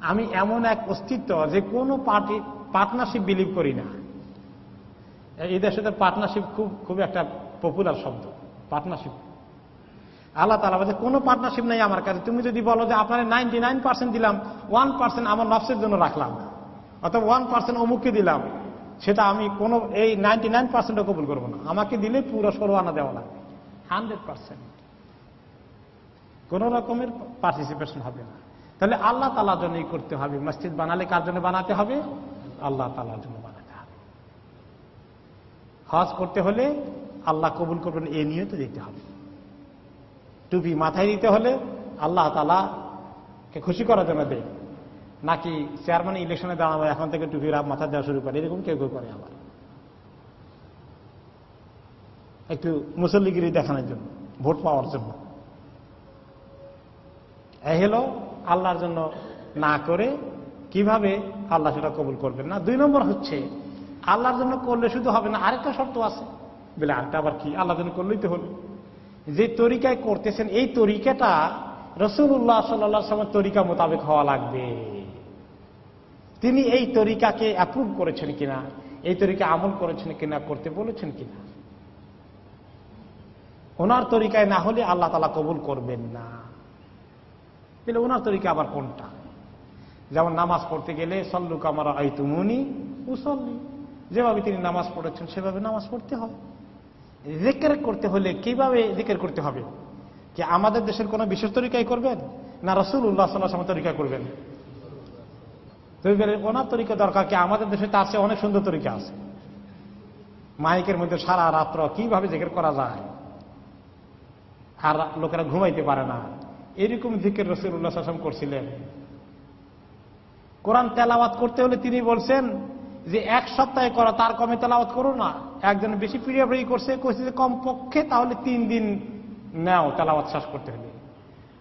আমি এমন এক অস্তিত্ব যে কোনো পার্টি পার্টনারশিপ বিলিভ করি না। এই দেশে পার্টনারশিপ খুব খুব একটা পপুলার শব্দ পার্টনারশিপ আল্লাহ তালা বলছে, কোনো পার্টনারশিপ নেই আমার কাছে। তুমি যদি বলো যে আপনার নাইনটি নাইন পার্সেন্ট দিলাম ওয়ান পার্সেন্ট আমার নফসের জন্য রাখলাম। অথবা ওয়ান পার্সেন্ট অমুককে দিলাম, সেটা আমি কোনো, এই নাইনটি নাইন পার্সেন্টও কবুল করব না। আমাকে দিলে পুরো সরোয়ানা দেওয়া লাগবে। হান্ড্রেড পার্সেন্ট কোন রকমের পার্টিসিপেশন হবে না। তাহলে আল্লাহ তালার জন্যই করতে হবে। মসজিদ বানালে কার জন্য বানাতে হবে? আল্লাহ তালার জন্য বানাতে হবে। হজ করতে হলে আল্লাহ কবুল করবেন, এ নিয়ে তো দিতে হবে। টুপি মাথায় দিতে হলে আল্লাহ তালাকে খুশি করার জন্য দেয়। নাকি চেয়ারম্যান ইলেকশনে দাঁড়াবো, এখন থেকে টুপি মাথা দেওয়া শুরু করে। এরকম কেউ কেউ করে আবার। একটু মুসল্লিগিরি দেখানোর জন্য, ভোট পাওয়ার জন্য। এই হলো আল্লাহর জন্য না করে কীভাবে আল্লাহ সেটা কবুল করবেন না। দুই নম্বর হচ্ছে, আল্লাহর জন্য করলে শুধু হবে না, আরেকটা শর্ত আছে। বলে আরেকটা আবার কি? আল্লাহর জন্য করলেই তো হলো। যে তরিকায় করতেছেন, এই তরিকাটা রসুল্লাহ সাল্লা সাল্লামের তরিকা মোতাবেক হওয়া লাগবে। তিনি এই তরিকাকে অ্যাপ্রুভ করেছেন কিনা, এই তরিকা আমল করেছেন কিনা, করতে বলেছেন কিনা? ওনার তরিকায় না হলে আল্লাহ তালা কবুল করবেন না। তাহলে ওনার তরিকা আবার কোনটা? যেমন নামাজ পড়তে গেলে সল্লু কামারা আই তুমুনি উসল্লি। যেভাবে তিনি নামাজ পড়েছেন, সেভাবে নামাজ পড়তে হবে জেকের করতে হলে কীভাবে জিকের করতে হবে? কি আমাদের দেশের কোন বিশেষ তরিকায় করবেন? না রসুল উল্লাহ সাল্লাহ তরিকায় করবেন? ওনার তরিকা দরকার, কি আমাদের দেশে তার চেয়ে অনেক সুন্দর তরিকা আছে। মাইকের মধ্যে সারা রাত্র কীভাবে জেকের করা যায়? আর লোকেরা ঘুমাইতে পারে না। এরকম জিকের রসুল্লাহ শাসন করছিলেন। কোরআন তেলাওয়াত করতে হলে তিনি বলছেন যে এক সপ্তাহে করা, তার কমে তেলাওয়াত করো না। একজন বেশি পিড়িয়াপিড়ি করছে, কইছে যে কম পক্ষে তাহলে তিন দিন নেও, তেলাওয়াত শ্বাস করতে হলে।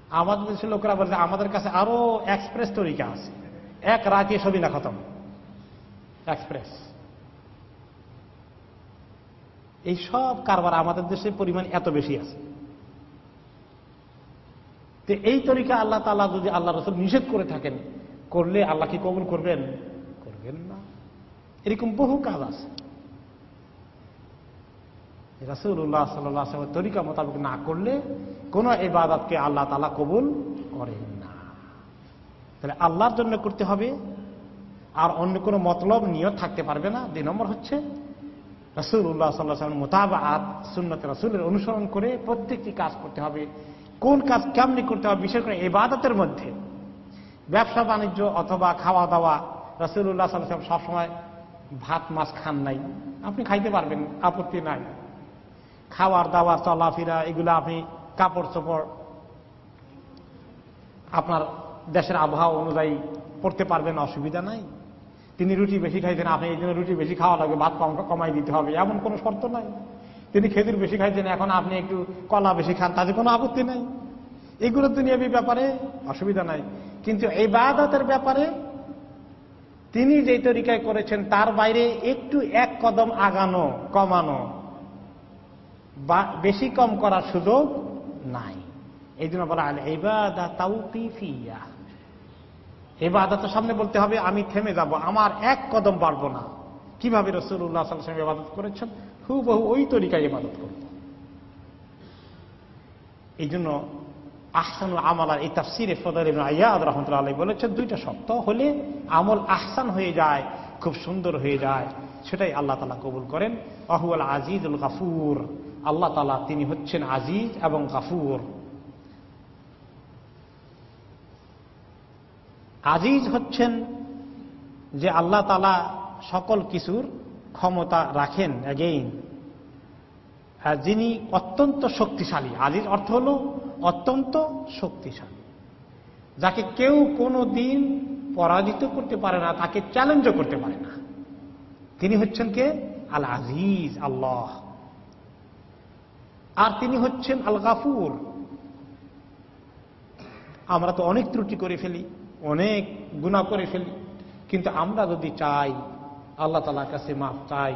আমাদের দেশের লোকেরা বলছে আমাদের কাছে আরও এক্সপ্রেস তরিকা আছে। এক রাতে ছবি না খতম। এক্সপ্রেস এই সব কারবার আমাদের দেশে পরিমাণ এত বেশি আছে। তো এই তরিকা আল্লাহ তালা যদি আল্লাহ রসুল নিষেধ করে থাকেন, করলে আল্লাহ কি কবুল করবেন? এরকম বহু কাজ আছে। রাসুল্লাহ সাল্লামের তরিকা মোতাবেক না করলে কোন এবাদতকে আল্লাহ তালা কবুল করেন না। তাহলে আল্লাহর জন্য করতে হবে, আর অন্য কোনো মতলব নিয়ত থাকতে পারবে না। দুই নম্বর হচ্ছে রসুল্লাহ সাল্লাহ মোতাবাত সুন্নত রসুলের অনুসরণ করে প্রত্যেকটি কাজ করতে হবে। কোন কাজ কেমনি করতে হবে, বিশেষ করে এবাদতের মধ্যে। ব্যবসা বাণিজ্য অথবা খাওয়া দাওয়া রসুল্লাহ সাল্লাম সবসময় ভাত, মাছ খান নাই। আপনি খাইতে পারবেন, আপত্তি নাই। খাওয়ার, দাওয়ার, চলাফেরা, এগুলো আপনি কাপড় চোপড় আপনার দেশের আবহাওয়া অনুযায়ী পড়তে পারবেন, অসুবিধা নাই। তিনি রুটি বেশি খাইছেন আপনি এই জন্য রুটি বেশি খাওয়া লাগবে ভাত কম, কমাই দিতে হবে, এমন কোনো শর্ত নাই। তিনি খেজুর বেশি খাইছেন এখন আপনি একটু কলা বেশি খান, তাতে কোনো আপত্তি নাই। এগুলো দুনিয়াবি ব্যাপারে অসুবিধা নাই। কিন্তু এই বাদাতের ব্যাপারে তিনি যে তরিকায় করেছেন, তার বাইরে একটু এক কদম আগানো, কমানো, বা বেশি কম করার সুযোগ নাই। এই জন্য বলা আল এবাদা তাউকিফিয়া এবাদতের সামনে বলতে হবে, আমি থেমে যাব, আমার এক কদম বাড়বো না। কীভাবে রসুল্লাহ সাল্লাম ইবাদত করেছেন? হুবহু ওই তরিকায় ইবাদত করত এই জন্য আহসানুল আমালার এই তাফসিরে ফদর আয়াদ রহমতুল্লাহ বলেছেন দুইটা শব্দ হলে আমল আহসান হয়ে যায়, খুব সুন্দর হয়ে যায়। সেটাই আল্লাহ তালা কবুল করেন। আহুয়াল আজিজুল গাফুর। আল্লাহ তালা তিনি হচ্ছেন আজিজ এবং গাফুর। আজিজ হচ্ছেন যে আল্লাহ তালা সকল কিছুর ক্ষমতা রাখেন অ্যাগেইন যিনি অত্যন্ত শক্তিশালী। আজিজ অর্থ হল অত্যন্ত শক্তিশালী। যাকে কেউ কোনো দিন পরাজিত করতে পারে না, তাকে চ্যালেঞ্জও করতে পারে না। তিনি হচ্ছেন কে? আল আজিজ আল্লাহ। আর তিনি হচ্ছেন আল গাফুর আমরা তো অনেক ত্রুটি করে ফেলি, অনেক গুণা করে ফেলি, কিন্তু আমরা যদি চাই, আল্লাহ তালার কাছে মাফ চাই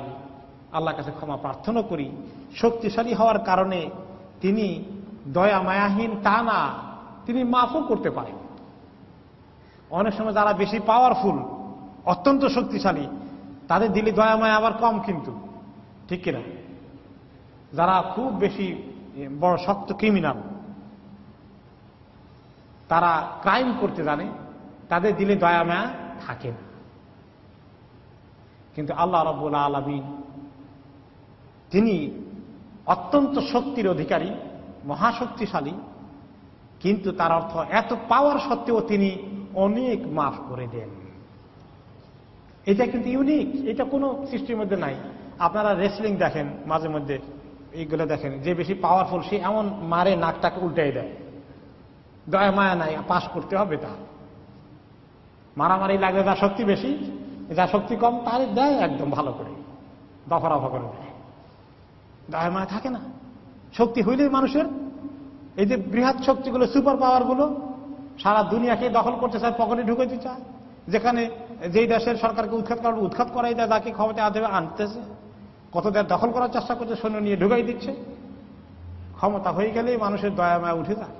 আল্লাহ কাছে ক্ষমা প্রার্থনা করি শক্তিশালী হওয়ার কারণে তিনি দয়া মায়াহীন তা না, তিনি মাফও করতে পারেন। অনেক সময় যারা বেশি পাওয়ারফুল অত্যন্ত শক্তিশালী, তাদের দিলে দয়া মায়া আবার কম কিন্তু, ঠিক কিনা? যারা খুব বেশি বড় শক্ত ক্রিমিনাল তারা ক্রাইম করতে জানে, তাদের দিলে দয়া মায়া থাকে না। কিন্তু আল্লাহ রব্বুল আলমিন, তিনি অত্যন্ত শক্তির অধিকারী, মহাশক্তিশালী, কিন্তু তার অর্থ এত পাওয়ার সত্ত্বেও তিনি অনেক মাফ করে দেন। এটা কিন্তু ইউনিক এটা কোনো সৃষ্টির মধ্যে নাই। আপনারা রেসলিং দেখেন, মাঝে মধ্যে এইগুলো দেখেন, যে বেশি পাওয়ারফুল সে এমন মারে, নাকটাকে উল্টাই দেয়। দয়া, মায়া নাই পাশ করতে হবে তা। মারামারি লাগলে যার শক্তি বেশি যার শক্তি কম, তার দেয় একদম ভালো করে, দফা রফা করে দেয়। দয়া মায়া থাকে না। শক্তি হইলেই মানুষের। এই যে বৃহৎ শক্তিগুলো, সুপার পাওয়ারগুলো সারা দুনিয়াকে দখল করতে চায়, পকেটে ঢুকাইতে চায়। যেখানে যেই দেশের সরকারকে উৎখাত করার উৎখাত করাই দেয় তাকে ক্ষমতা আদেবে আনতেছে। কত দেশ দখল করার চেষ্টা করছে, সৈন্য নিয়ে ঢুকাই দিচ্ছে। ক্ষমতা হয়ে গেলেই মানুষের দয়া মায়া উঠে যায়।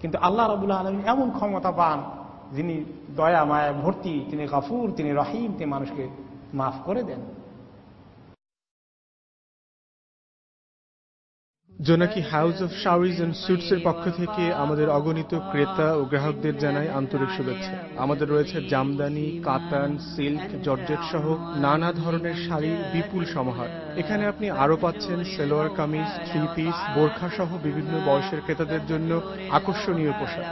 কিন্তু আল্লাহ রবুল্লাহ আলমী এমন ক্ষমতা পান, যিনি দয়া মায়া ভর্তি, তিনি গাফুর, তিনি রহিম, তিনি মানুষকে মাফ করে দেন। Jonaki house of শাওয়ারিজ and suits এর পক্ষ থেকে আমাদের অগণিত ক্রেতা ও গ্রাহকদের জানাই আন্তরিক শুভেচ্ছা। আমাদের রয়েছে জামদানি কাতান সিল্ক জর্জেট সহ নানা ধরনের শাড়ির বিপুল সমাহার। এখানে আপনি আরও পাচ্ছেন সেলোয়ার কামিজ থ্রি পিস বোরখা সহ বিভিন্ন বয়সের ক্রেতাদের জন্য আকর্ষণীয় পোশাক।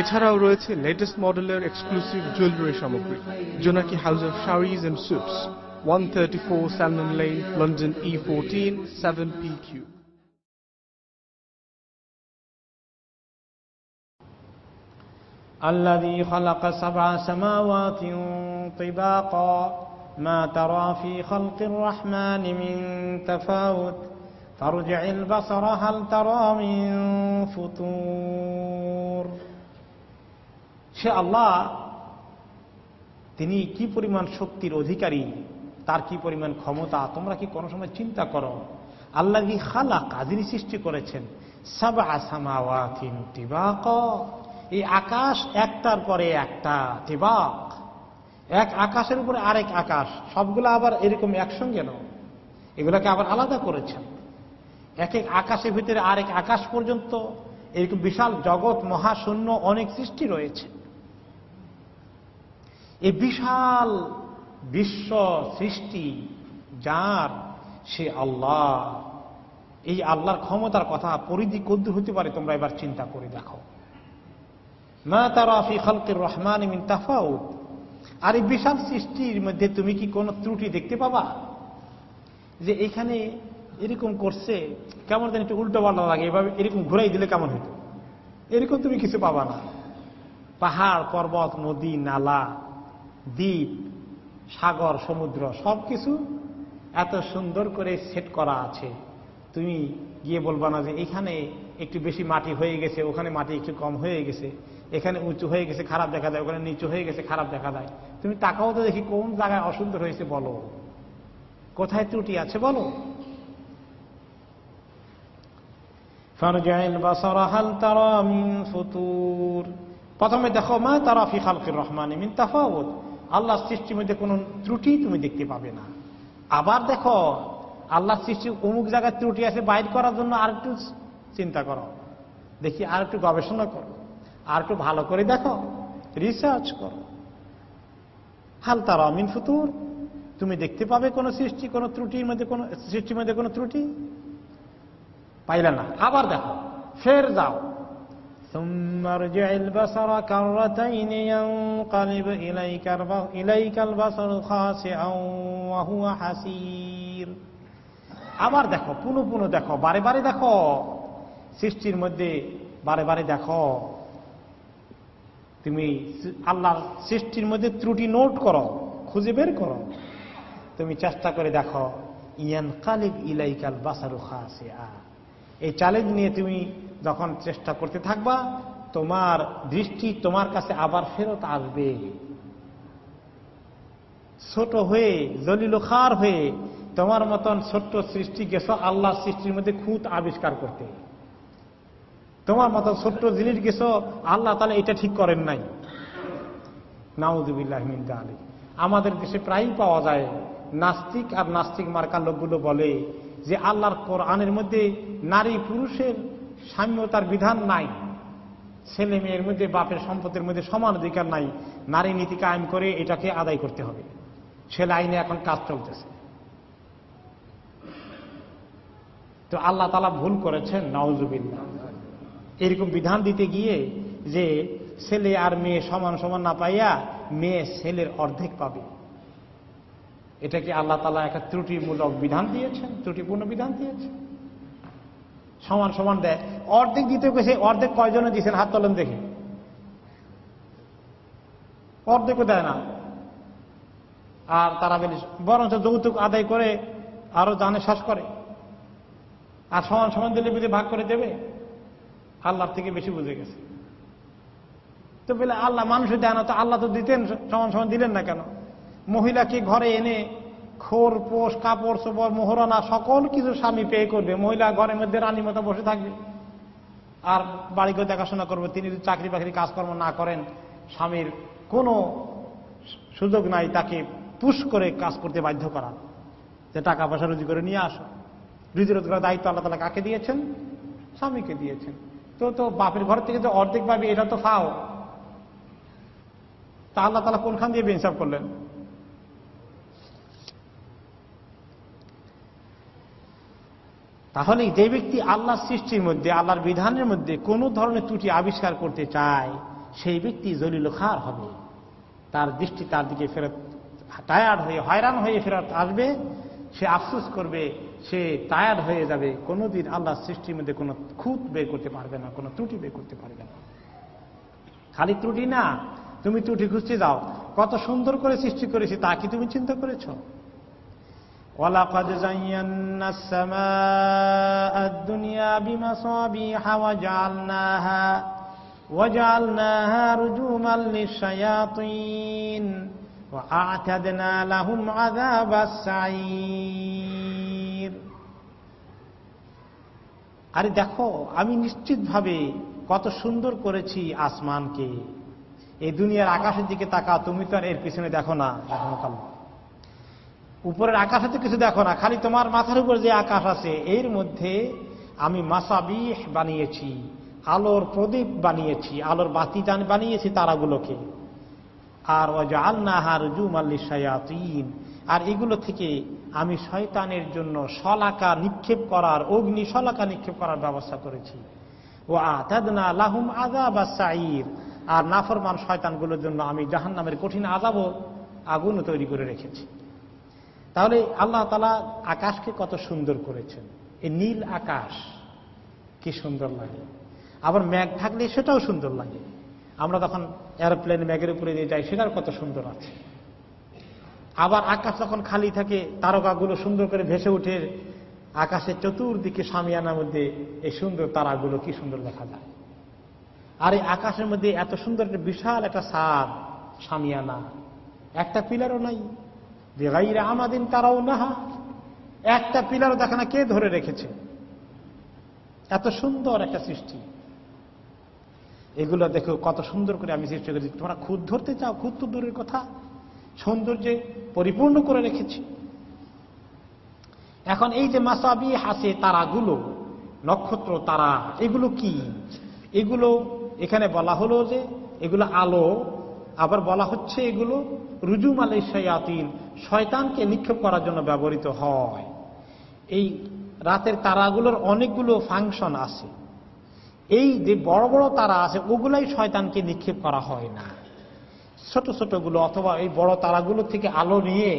এছাড়াও রয়েছে লেটেস্ট মডেলের এক্সক্লুসিভ জুয়েলারি সামগ্রী Jonaki house of শাওয়ারিজ and suits 134 Salmon Lane, London E14, 7PQ. الذي خلق سبع سماوات طباقا ما ترى في خلق الرحمن من تفاوت فارجع البصر هل ترى من فطور সে আল্লাহ তিনি কি পরিমাণ শক্তির অধিকারী তার কি পরিমাণ ক্ষমতা তোমরা কি কোনো সময় চিন্তা করো আল্লাহ খালাকা যিনি সৃষ্টি করেছেন সাবা সামাওয়াতিন তিবাক এই আকাশ একটার পরে একটা তিবাক এক আকাশের উপরে আরেক আকাশ, সবগুলো আবার এরকম একসঙ্গে নয়। এগুলোকে আবার আলাদা করেছেন। এক এক আকাশের ভিতরে আরেক আকাশ পর্যন্ত এরকম বিশাল জগৎ, মহাশূন্য, অনেক সৃষ্টি রয়েছে। এই বিশাল বিশ্ব সৃষ্টি, যার, সে আল্লাহ। এই আল্লাহর ক্ষমতার কথা, পরিধি কদ্দুর হতে পারে, তোমরা এবার চিন্তা করে দেখো। মা তারা ফি খালকির রহমান মিন তাফাউত। আর এই বিশাল সৃষ্টির মধ্যে তুমি কি কোনো ত্রুটি দেখতে পাবা? যে এখানে এরকম করছে, কেমন যেন একটু উল্টো পাল্টা লাগে, এভাবে এরকম ঘুরাই দিলে কেমন হইত? এরকম তুমি কিছু পাবা না। পাহাড়, পর্বত, নদী, নালা, দ্বীপ, সাগর, সমুদ্র, সবকিছু এত সুন্দর করে সেট করা আছে। তুমি গিয়ে বলবা না যে এখানে একটু বেশি মাটি হয়ে গেছে, ওখানে মাটি একটু কম হয়ে গেছে। এখানে উঁচু হয়ে গেছে, খারাপ দেখা যায় ওখানে নিচু হয়ে গেছে, খারাপ দেখা যায় তুমি তাকাও তো দেখি কোন জায়গায় অসুন্দর হয়েছে বলো। কোথায় ত্রুটি আছে বলো। প্রথমে দেখো, মা তারা ফি খালকির রহমান মিন তাফাওত আল্লাহ সৃষ্টির মধ্যে কোন ত্রুটি তুমি দেখতে পাবে না। আবার দেখো, আল্লাহ সৃষ্টি অমুক জায়গায় ত্রুটি আছে, বাইর করার জন্য আর একটু চিন্তা করো। দেখি আর একটু গবেষণা করো। আর একটু ভালো করে দেখো রিসার্চ করো। হালতা অমিন ফুতুর তুমি দেখতে পাবে কোনো সৃষ্টি কোনো ত্রুটির মধ্যে কোনো সৃষ্টির মধ্যে কোনো ত্রুটি? পাইলে না আবার দেখো ফের যাও। আবার দেখো পুনঃ পুনঃ দেখো বারে বারে দেখো। সৃষ্টির মধ্যে বারে বারে দেখো। তুমি আল্লাহর সৃষ্টির মধ্যে ত্রুটি নোট করো, খুঁজে বের করো। তুমি চেষ্টা করে দেখো, ইয়ান কালিব ইলাইকাল বাসারু খাসে এই চ্যালেঞ্জ নিয়ে তুমি যখন চেষ্টা করতে থাকবা, তোমার দৃষ্টি তোমার কাছে আবার ফেরত আসবে। ছোট হয়ে, জলিল খার হয়ে তোমার মতন ছোট্ট সৃষ্টি গেছ আল্লাহর সৃষ্টির মধ্যে খুঁত আবিষ্কার করতে। তোমার মতো ছোট্ট জিনিস গেছ, আল্লাহ তাহলে এটা ঠিক করেন নাই। নাউজুবিল্লাহ আলী আমাদের দেশে প্রায়ই পাওয়া যায়, নাস্তিক আর নাস্তিক মার্কার লোকগুলো বলে যে আল্লাহর কোরআনের মধ্যে নারী পুরুষের সাম্যতার বিধান নাই, ছেলে মেয়ের মধ্যে, বাপের সম্পদের মধ্যে সমান অধিকার নাই, নারী নীতি কায়েম করে এটাকে আদায় করতে হবে। ছেলে আইনে এখন কাজ চলতেছে। তো আল্লাহ তালা ভুল করেছেন নওয়াজুবিল্লা এরকম বিধান দিতে গিয়ে যে ছেলে আর মেয়ে সমান সমান না পাইয়া মেয়ে ছেলের অর্ধেক পাবে। এটা কি আল্লাহ তালা একটা ত্রুটিমূলক বিধান দিয়েছেন, ত্রুটিপূর্ণ বিধান দিয়েছেন। সমান সমান দেয়। অর্ধেক দিতে গেছে, অর্ধেক কয়জনে দিয়েছেন হাত তোলেন দেখে। অর্ধেকও দেয় না। আর তারা বলি, বরঞ্চ যৌতুক আদায় করে আরও জানে, শ্বাস করে। আর সমান সমান দিলে বুঝে ভাগ করে দেবে? আল্লাহর থেকে বেশি বুঝে গেছে। তো বলে, আল্লাহ মানুষের দেয় না তো আল্লাহ তো দিতেন, সমান সমান দিলেন না কেন? মহিলাকে ঘরে এনে খোর, পোষ, কাপড়, চোপড়, মোহরানা, সকল কিছু স্বামী পে করবে? মহিলা ঘরের মধ্যে রানী মতো বসে থাকবে। আর বাড়িকে দেখাশোনা করবে, তিনি যদি চাকরি বাকরি কাজকর্ম না করেন, স্বামীর কোনো সুযোগ নাই তাকে পুশ করে কাজ করতে বাধ্য করা যে টাকা পয়সা রুজি করে নিয়ে আসো। রুজি রোজগার দায়িত্ব আল্লাহ তালা কাকে দিয়েছেন? স্বামীকে দিয়েছেন। তো তো বাপের ঘর থেকে যে অর্ধেক পাবে, এটা তো ফাও। তা আল্লাহ তালা কোনখান দিয়ে বেঞ্চাপ করলেন? তাহলে যে ব্যক্তি আল্লাহর সৃষ্টির মধ্যে, আল্লাহর বিধানের মধ্যে কোন ধরনের ত্রুটি আবিষ্কার করতে চায়, সেই ব্যক্তি জলিল খার হবে। তার দৃষ্টি তার দিকে ফেরত, টায়ার্ড হয়ে, হয়রান হয়ে ফেরত আসবে, সে আফসোস করবে সে টায়ার্ড হয়ে যাবে কোনোদিন আল্লাহর সৃষ্টির মধ্যে কোনো খুঁত বের করতে পারবে না কোনো ত্রুটি বের করতে পারবে না খালি ত্রুটি না তুমি ত্রুটি খুঁজতে যাও কত সুন্দর করে সৃষ্টি করেছি তা কি তুমি চিন্তা করেছো ولقد زينا السماء الدنيا بمصابيح وجعلناها وجعلناها رجوما للشياطين وأعتدنا لهم عذاب السعير আরে দেখো, আমি নিশ্চিতভাবে কত সুন্দর করেছি আসমানকে। এই দুনিয়ার আকাশের দিকে তাকা তুমি তো আর এর পিছনে দেখো না উপরের আকাশে তো কিছু দেখো না, খালি তোমার মাথার উপর যে আকাশ আছে, এর মধ্যে আমি মাসাবিহ বানিয়েছি, আলোর প্রদীপ বানিয়েছি, আলোর বাতি বানিয়েছি তারাগুলোকে। আর আল্লাহার জুমাল্লি সায়াতিন আর এগুলো থেকে আমি শয়তানের জন্য শলাকা নিক্ষেপ করার, অগ্নি শলাকা নিক্ষেপ করার ব্যবস্থা করেছি। ও আতাদনা লাহুম আজাব সাইর আর নাফরমান শয়তানগুলোর জন্য আমি জাহান নামের কঠিন আজাবও আগুনও তৈরি করে রেখেছি। তাহলে আল্লাহ তালা আকাশকে কত সুন্দর করেছেন। এই নীল আকাশ, কি সুন্দর লাগে। আবার মেঘ থাকলে সেটাও সুন্দর লাগে। আমরা তখন এরোপ্লেন মেঘের উপরে দিয়ে যাই, সেটার কত সুন্দর আছে। আবার আকাশ যখন খালি থাকে, তারকাগুলো সুন্দর করে ভেসে উঠে আকাশের চতুর্দিকে সামিয়ানার মধ্যে এই সুন্দর তারাগুলো কি সুন্দর দেখা যায়। আর এই আকাশের মধ্যে এত সুন্দর একটা বিশাল একটা সাদ, সামিয়ানা। একটা পিলারও নাই। বেগাইরা আমাদিন তারাও নাহা। একটা পিলারও দেখে না কে ধরে রেখেছে। এত সুন্দর একটা সৃষ্টি। এগুলো দেখো কত সুন্দর করে আমি সৃষ্টি করেছি। তোমরা খুদ ধরতে চাও, খুদ তো দূরের কথা। সৌন্দর্যে পরিপূর্ণ করে রেখেছি। এখন এই যে মাসাবি হাসে তারাগুলো, নক্ষত্র তারা, এগুলো কি? এগুলো এখানে বলা হলো যে এগুলো আলো, আবার বলা হচ্ছে এগুলো রুজুম আলাই শয়াতিন, শয়তানকে নিক্ষেপ করার জন্য ব্যবহৃত হয়। এই রাতের তারাগুলোর অনেকগুলো ফাংশন আছে। এই যে বড় বড় তারা আছে, ওগুলাই শয়তানকে নিক্ষেপ করা হয় না। ছোট ছোটগুলো অথবা এই বড় তারাগুলো থেকে আলো নিয়ে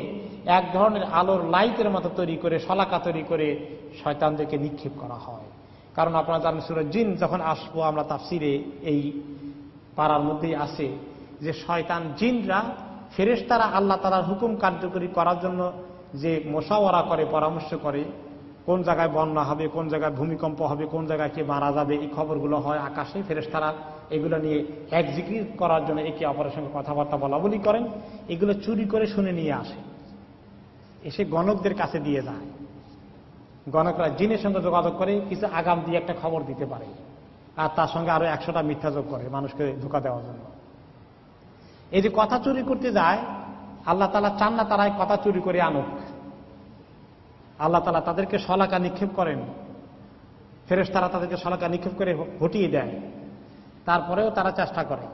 এক ধরনের আলোর লাইটের মতো তৈরি করে, শলাকা তৈরি করে শয়তানদেরকে নিক্ষেপ করা হয়। কারণ আপনারা জানেন সুরজ জিন যখন আসব, আমরা তাফসিরে এই পাড়ার মধ্যেই আসে যে শয়তান জিনরা ফেরেস তারা আল্লাহ তালার হুকুম কার্যকরী করার জন্য যে মোশাওয়ারা করে, পরামর্শ করে, কোন জায়গায় বন্যা হবে, কোন জায়গায় ভূমিকম্প হবে, কোন জায়গায় কে মারা যাবে, এই খবরগুলো হয় আকাশে। ফেরেস তারা এগুলো নিয়ে এক্সিকিউট করার জন্য একে অপরের সঙ্গে কথাবার্তা বলা বলি করেন, এগুলো চুরি করে শুনে নিয়ে আসে। এসে গণকদের কাছে দিয়ে যায়। গণকরা জিনের সঙ্গে যোগাযোগ করে, কিছু আগাম দিয়ে একটা খবর দিতে পারে। আর তার সঙ্গে আরও একশোটা মিথ্যা যোগ করে মানুষকে ধোকা দেওয়ার জন্য। এই যে কথা চুরি করতে যায়, আল্লাহ তালা চান না তারাই কথা চুরি করে আনুক। আল্লাহ তালা তাদেরকে শলাকা নিক্ষেপ করেন। ফেরেস তারা তাদেরকে শলাকা নিক্ষেপ করে হটিয়ে দেয়। তারপরেও তারা চেষ্টা করে।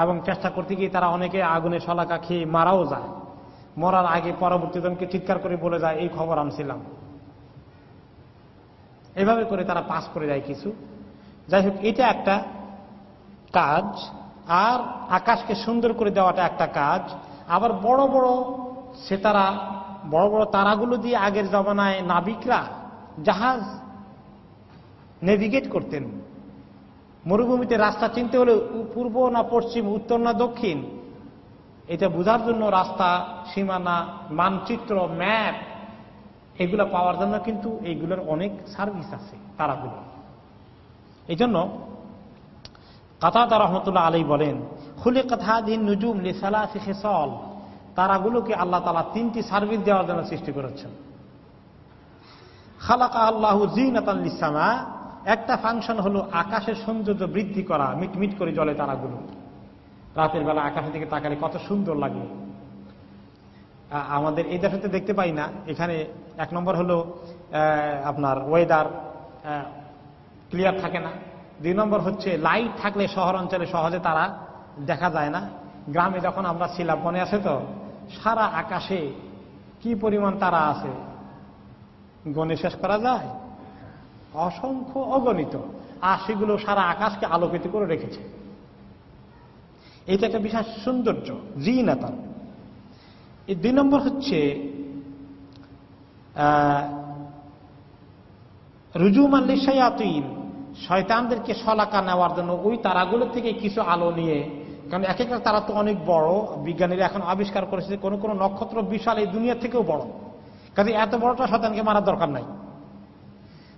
এবং চেষ্টা করতে গিয়ে তারা অনেকে আগুনে শলাকা খেয়ে মারাও যায়। মরার আগে পরবর্তী জনকে চিৎকার করে বলে যায়, এই খবর আনছিলাম। এভাবে করে তারা পাস করে যায় কিছু। যাই হোক, এটা একটা কাজ। আর আকাশকে সুন্দর করে দেওয়াটা একটা কাজ। আবার বড় বড় সেতারা, বড় বড় তারাগুলো দিয়ে আগের জমানায় নাবিকরা জাহাজ নেভিগেট করতেন। মরুভূমিতে রাস্তা চিনতে হলে পূর্ব না পশ্চিম, উত্তর না দক্ষিণ, এটা বোঝার জন্য রাস্তা, সীমানা, মানচিত্র, ম্যাপ, এগুলো পাওয়ার জন্য কিন্তু এইগুলোর অনেক সার্ভিস আছে, তারাগুলো। এই জন্য কাতাদা রহমতুল্লাহ আলী বলেন খুলে কথা দিন নুজুম লিসালা খেসল তারাগুলোকে আল্লাহ তালা তিনটি সার্ভিস দেওয়ার জন্য সৃষ্টি করেছেন। খালাকা আল্লাহ জিনাতাল্লিসামা একটা ফাংশন হলো আকাশের সৌন্দর্য বৃদ্ধি করা, মিটমিট করে জলে তারাগুলো। রাতের বেলা আকাশের দিকে তাকালে কত সুন্দর লাগে। আমাদের এই দেশে দেখতে পাই না। এখানে এক নম্বর হলো আপনার ওয়েদার ক্লিয়ার থাকে না। দুই নম্বর হচ্ছে লাইট থাকলে শহর অঞ্চলে সহজে তারা দেখা যায় না। গ্রামে যখন আমরা ছিলাম, মনে আছে তো? সারা আকাশে কি পরিমাণ তারা আছে? গণে শেষ করা যায়? অসংখ্য অগণিত। আর সেগুলো সারা আকাশকে আলোকিত করে রেখেছে। এটা একটা বিশাল সৌন্দর্য জিনাতার এই দুই নম্বর হচ্ছে রুজুম আল্লিশায়াতিন শয়তানদেরকে সলাকা নেওয়ার জন্য ওই তারাগুলো থেকে কিছু আলো নিয়ে, কারণ এক একটা তারা তো অনেক বড়, বিজ্ঞানীরা এখন আবিষ্কার করেছে কোন কোন নক্ষত্র বিশাল এই দুনিয়া থেকেও বড়। কাজে এত বড়টা শয়তানকে মারার দরকার নাই।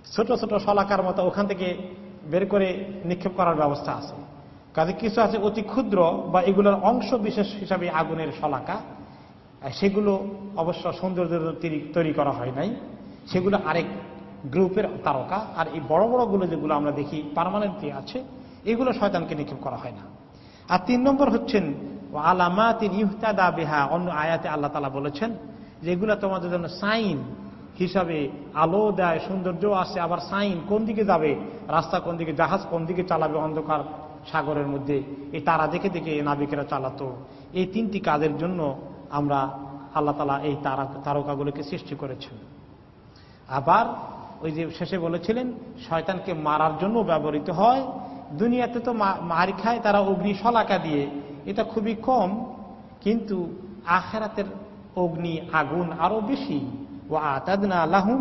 ছোট ছোট শলাকার মতো ওখান থেকে বের করে নিক্ষেপ করার ব্যবস্থা আছে। কাজে কিছু আছে অতি ক্ষুদ্র বা এগুলোর অংশ বিশেষ হিসাবে আগুনের শলাকা। সেগুলো অবশ্য সৌন্দর্য তৈরি করা হয় নাই। সেগুলো আরেক গ্রুপের তারকা। আর এই বড় বড়গুলো যেগুলো আমরা দেখি পারমানেন্টলি আছে, এগুলো শয়তানকে নিক্ষেপ করা হয় না। আর তিন নম্বর হচ্ছেন আলামাত ইহতাদা বেহা। অন্য আয়াতে আল্লাহ তালা বলেছেন যেগুলো তোমাদের জন্য সাইন হিসাবে আলো দেয়, সৌন্দর্য আসে, আবার সাইন কোন দিকে যাবে, রাস্তা কোন দিকে, জাহাজ কোন দিকে চালাবে অন্ধকার সাগরের মধ্যে, এই তারা দেখে দেখে নাবিকেরা চালাতো। এই তিনটি কাজের জন্য আমরা আল্লাহ তালা এই তারা, তারকাগুলোকে সৃষ্টি করেছেন। আবার ওই যে শেষে বলেছিলেন, শয়তানকে মারার জন্য ব্যবহৃত হয়, দুনিয়াতে তো মার খায় তারা অগ্নি শলাকা দিয়ে, এটা খুবই কম, কিন্তু আখেরাতের অগ্নি আগুন আরও বেশি। ও আতাদনা আলাহুম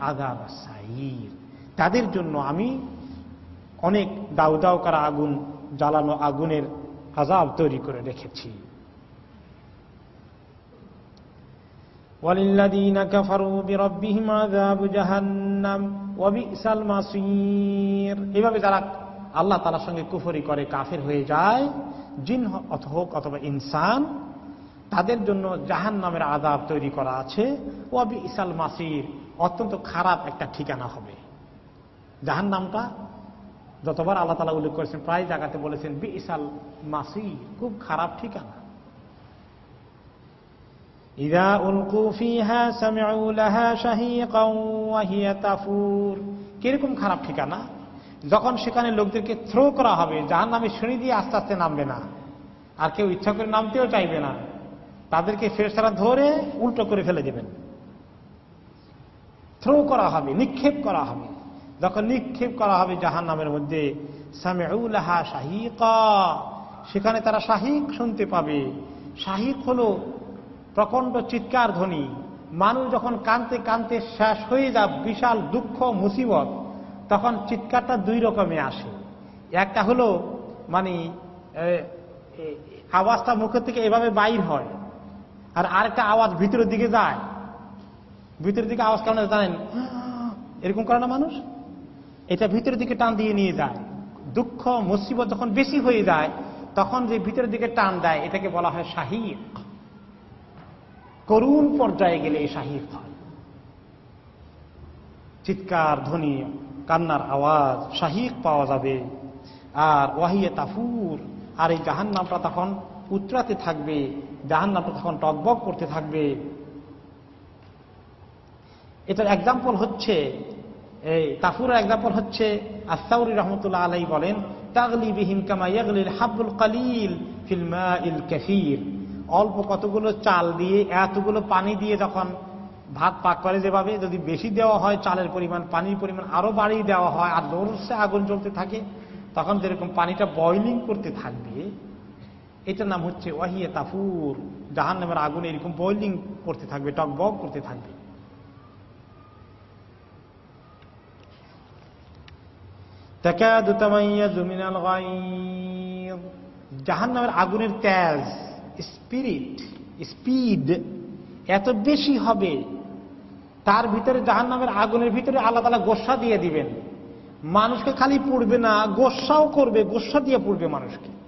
আদাব সাইর তাদের জন্য আমি অনেক দাউ দাউ করা আগুন জ্বালানো আগুনের আজাব তৈরি করে রেখেছি وللذين كفروا بربهم عذاب جهنم وبئس المصير এভাবে যারা আল্লাহ তালার সঙ্গে কুফরি করে কাফের হয়ে যায় জিন হোক অথবা ইনসান তাদের জন্য জাহান নামের আদাব তৈরি করা আছে। ও ওয়াবি ইসাল মাসির, অত্যন্ত খারাপ একটা ঠিকানা হবে। জাহান নামটা যতবার আল্লাহ তালা উল্লেখ করেছেন, প্রায় জায়গাতে বলেছেন বি ইসাল মাসি খুব খারাপ ঠিকানা। ইদা উলকু ফিহা কীরকম খারাপ ঠিকানা? যখন সেখানে লোকদেরকে থ্রো করা হবে যার নামে শুনি দিয়ে আস্তে আস্তে নামবে না। আর কেউ ইচ্ছা করে নামতেও চাইবে না। তাদেরকে ফেরসারা ধরে উল্টো করে ফেলে দেবেন। থ্রো করা হবে, নিক্ষেপ করা হবে। যখন নিক্ষেপ করা হবে জাহান নামের মধ্যে সেখানে তারা শাহিক শুনতে পাবে। শাহিক হল প্রকণ্ড চিৎকার ধ্বনি। মানুষ যখন কানতে কানতে শেষ হয়ে যা বিশাল দুঃখ, মুসিবত, তখন চিৎকারটা দুই রকমে আসে। একটা হলো মানে আওয়াজটা মুখের থেকে এভাবে বাইর হয়। আর আরেকটা আওয়াজ ভিতরের দিকে যায়। ভিতরের দিকে আওয়াজ কেমন জানেন? এরকম করে না মানুষ? এটা ভিতরের দিকে টান দিয়ে নিয়ে যায়। দুঃখ, মুসিবত যখন বেশি হয়ে যায়, তখন যে ভিতরের দিকে টান দেয়, এটাকে বলা হয় শাহিক। করুণ পর্যায়ে গেলে এই শাহিক হয়। চিৎকার, ধ্বনি, কান্নার আওয়াজ, শাহিক পাওয়া যাবে। আর ওয়াহিয়ে তাফুর, আর এই জাহান নামটা তখন উত্তরাতে থাকবে জাহান নামটা তখন টকবক করতে থাকবে। এটার এক্সাম্পল হচ্ছে, এই তাফুরের এক্সাম্পল হচ্ছে আসাউরি রহমতুল্লাহ আলাই বলেন, তাগলি বিহিম কামা ইয়াগলিল হাবুল কালিল ফিল্মা ইল কেফির অল্প কতগুলো চাল দিয়ে, এতগুলো পানি দিয়ে যখন ভাত পাক করে যেভাবে, যদি বেশি দেওয়া হয়, চালের পরিমাণ, পানির পরিমাণ আরও বাড়িয়ে দেওয়া হয়, আর জোরসে আগুন জ্বলতে থাকে, তখন যেরকম পানিটা বয়লিং করতে থাকবে এটার নাম হচ্ছে ওয়াহিয়ে তাফুর। জাহান নামের আগুন এরকম বয়লিং করতে থাকবে, টকবক করতে থাকবে। জাহান নামের আগুনের তেজ স্পিরিট স্পিড এত বেশি হবে, তার ভিতরে জাহান নামের আগুনের ভিতরে আল্লাহ তালা গোসা দিয়ে দিবেন। মানুষকে খালি পড়বে না, গোসাও করবে, গোসা দিয়ে পড়বে মানুষকে।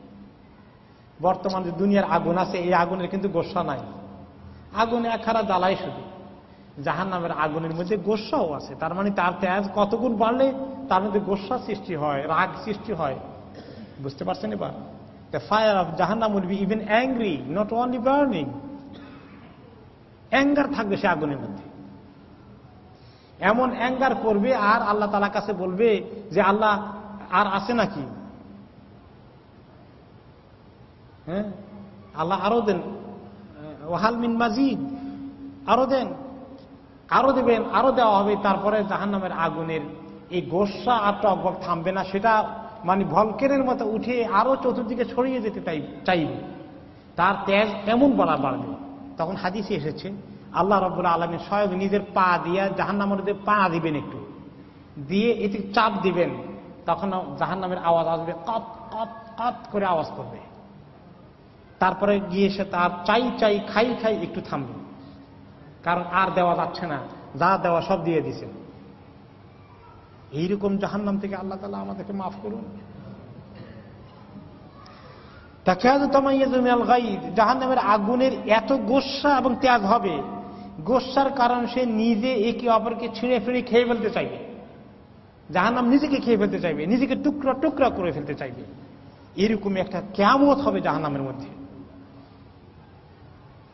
বর্তমান যে দুনিয়ার আগুন আছে, এই আগুনের কিন্তু গোসা নাই। আগুনে একখানা জ্বালাই শুধু। জাহান নামের আগুনের মধ্যে গোসাও আছে। তার মানে তার তেজ কতগুণ বাড়লে তার মধ্যে গোসা সৃষ্টি হয়, রাগ সৃষ্টি হয়। বুঝতে পারছেন এবার? The fire of Jahannam will be even angry not only burning anger থাকবে সে আগুনের মধ্যে। এমন অ্যাঙ্গার করবে আর আল্লাহ তালা কাছে বলবে যে, আল্লাহ আর আছে নাকি? হ্যাঁ? আল্লাহ আরও দেন। ওহাল মিন মাজিদ। আরও দেন। আরও দেবেন, আরও দেওয়া হবে, তারপরে জাহান নামের আগুনের এই গোসা আর টকবক থামবে না, সেটা মানে ভলকেনের মতো উঠে আরও চতুর্দিকে ছড়িয়ে যেতে চাইবে। তার তেজ এমন বলা বাড়বে। তখন হাদিসে এসেছে, আল্লাহ রব্বুল আলমী স্বয়ং নিজের পা দিয়ে জাহান নামের মধ্যে পা দিবেন একটু। দিয়ে এটি চাপ দিবেন। তখন জাহান নামের আওয়াজ আসবে, কপ কপ কপ করে আওয়াজ করবে। তারপরে গিয়ে সে তার চাই চাই, খাই খাই একটু থামবে কারণ আর দেওয়া যাচ্ছে না, যা দেওয়া সব দিয়ে দিছেন এইরকম জাহান্নাম থেকে আল্লাহ তালা আমাদেরকে মাফ করুন। জাহান্নামের আগুনের এত গোসা এবং ত্যাগ হবে, গোসার কারণ সে নিজে একে অপরকে ছিঁড়ে ফিরে খেয়ে ফেলতে চাইবে। জাহান্নাম নিজেকে খেয়ে ফেলতে চাইবে, নিজেকে টুকরা টুকরা করে ফেলতে চাইবে। এরকম একটা কেমত হবে জাহান্নামের মধ্যে।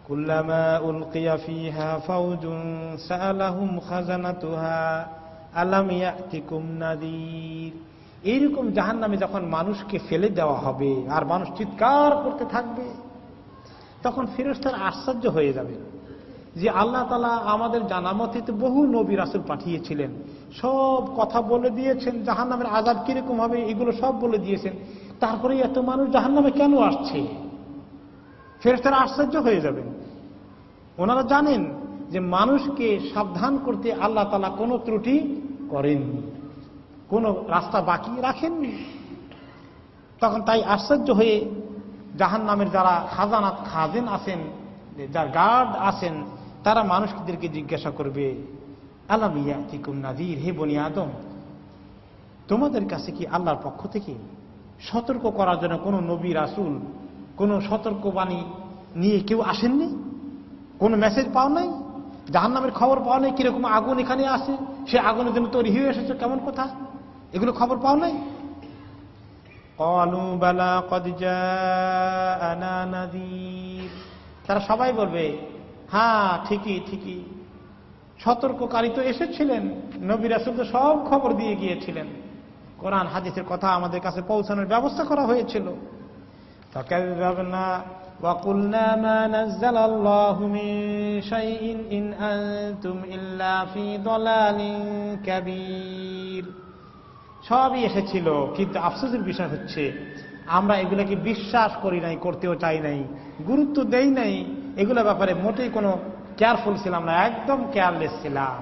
كلما ألقي فيها فوج سألهم خزنتها ألم يأتكم نذير এইরকম জাহান নামে যখন মানুষকে ফেলে দেওয়া হবে আর মানুষ চিৎকার করতে থাকবে তখন ফেরস্তার আশ্চর্য হয়ে যাবে যে আল্লাহ তালা আমাদের জানা মতে তো বহু নবী রাসুল পাঠিয়েছিলেন সব কথা বলে দিয়েছেন জাহান নামের আজাদ কিরকম হবে এগুলো সব বলে দিয়েছেন তারপরে এত মানুষ জাহান নামে কেন আসছে ফেরস্তারা আশ্চর্য হয়ে যাবেন ওনারা জানেন যে মানুষকে সাবধান করতে আল্লাহ তালা কোনো ত্রুটি করেননি। কোন রাস্তা বাকি রাখেননি। তখন তাই আশ্চর্য হয়ে জাহান নামের যারা খাজানাত খাজেন আছেন যার গার্ড আছেন, তারা মানুষদেরকে জিজ্ঞাসা করবে আলামিয়া কিকুম নাজির হে বনি আদম, তোমাদের কাছে কি আল্লাহর পক্ষ থেকে সতর্ক করার জন্য কোনো নবী, রাসুল, কোনো সতর্কবাণী নিয়ে কেউ আসেননি? কোনো মেসেজ পাও নাই? জাহান নামের খবর পাওয়া নাই? কীরকম আগুন এখানে আসে সে আগুনের জন্য তৈরি হয়ে এসেছে কেমন কথা? এগুলো খবর পাও নাই? তারা সবাই বলবে হ্যাঁ ঠিকই ঠিকই। সতর্ককারী তো এসেছিলেন নবীর আসল তো সব খবর দিয়ে গিয়েছিলেন। কোরআন হাদিসের কথা আমাদের কাছে পৌঁছানোর ব্যবস্থা করা হয়েছিল। وقلنا ما نزل الله من شيء إن أنتم إلا في ضلال كبير সবই এসেছিল কিন্তু আফসোসের বিষয় হচ্ছে আমরা এগুলোকে বিশ্বাস করি নাই করতেও চাই নাই গুরুত্ব দেই নাই এগুলো ব্যাপারে মোটেই কোনো কেয়ারফুল ছিলাম না একদম কেয়ারলেস ছিলাম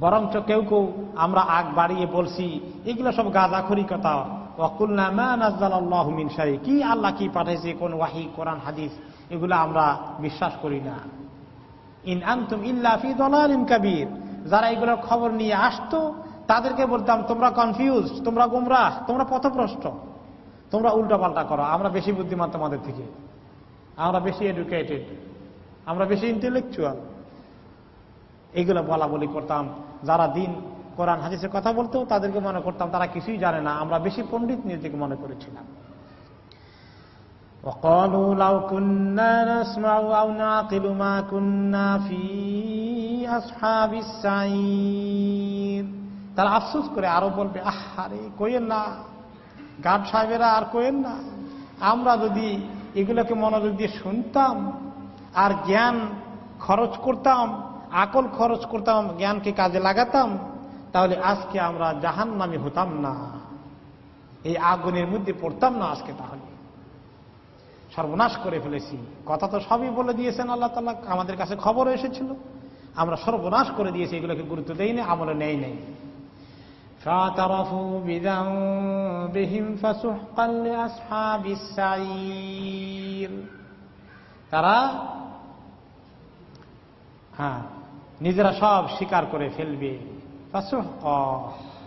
বরঞ্চ কেউ কেউ আমরা আগ বাড়িয়ে বলছি এগুলো সব গাঁজাখড়ি কথা কি আল্লাহ কি পাঠাইছে? কোন ওয়াহি, কোরআন, হাদিস, এগুলো আমরা বিশ্বাস করি না। ইন আন্তুম ইল্লাফি দলালিন কাবির। যারা এগুলোর খবর নিয়ে আসতো, তাদেরকে বলতাম, তোমরা কনফিউজ তোমরা গুমরাহ, তোমরা পথভ্রষ্ট। তোমরা উল্টা পাল্টা করো। আমরা বেশি বুদ্ধিমান তোমাদের থেকে। আমরা বেশি এডুকেটেড আমরা বেশি ইন্টেলেকচুয়াল এইগুলো বলা বলি করতাম। যারা দিন কোরআন হাদিসের কথা বলতো তাদেরকে মনে করতাম তারা কিছুই জানে না আমরা বেশি পণ্ডিত নিজেকে মনে করেছিলাম وقالوا لو كنا نسمع أو نعقل ما كنا في أصحاب السعير তারা আফসোস করে আরো বলবে আহারে কোয়েন না গার্ড সাহেবেরা আর কোয়েন না আমরা যদি এগুলোকে মনোযোগ দিয়ে শুনতাম আর জ্ঞান খরচ করতাম আকল খরচ করতাম জ্ঞানকে কাজে লাগাতাম তাহলে আজকে আমরা জাহান হতাম না। এই আগুনের মধ্যে পড়তাম না আজকে তাহলে। সর্বনাশ করে ফেলেছি। কথা তো সবই বলে দিয়েছেন আল্লাহ তালা আমাদের কাছে খবর এসেছিল। আমরা সর্বনাশ করে দিয়েছি, এগুলোকে গুরুত্ব দেই না আমলে নেই নেই। তারা হ্যাঁ নিজেরা সব স্বীকার করে ফেলবে।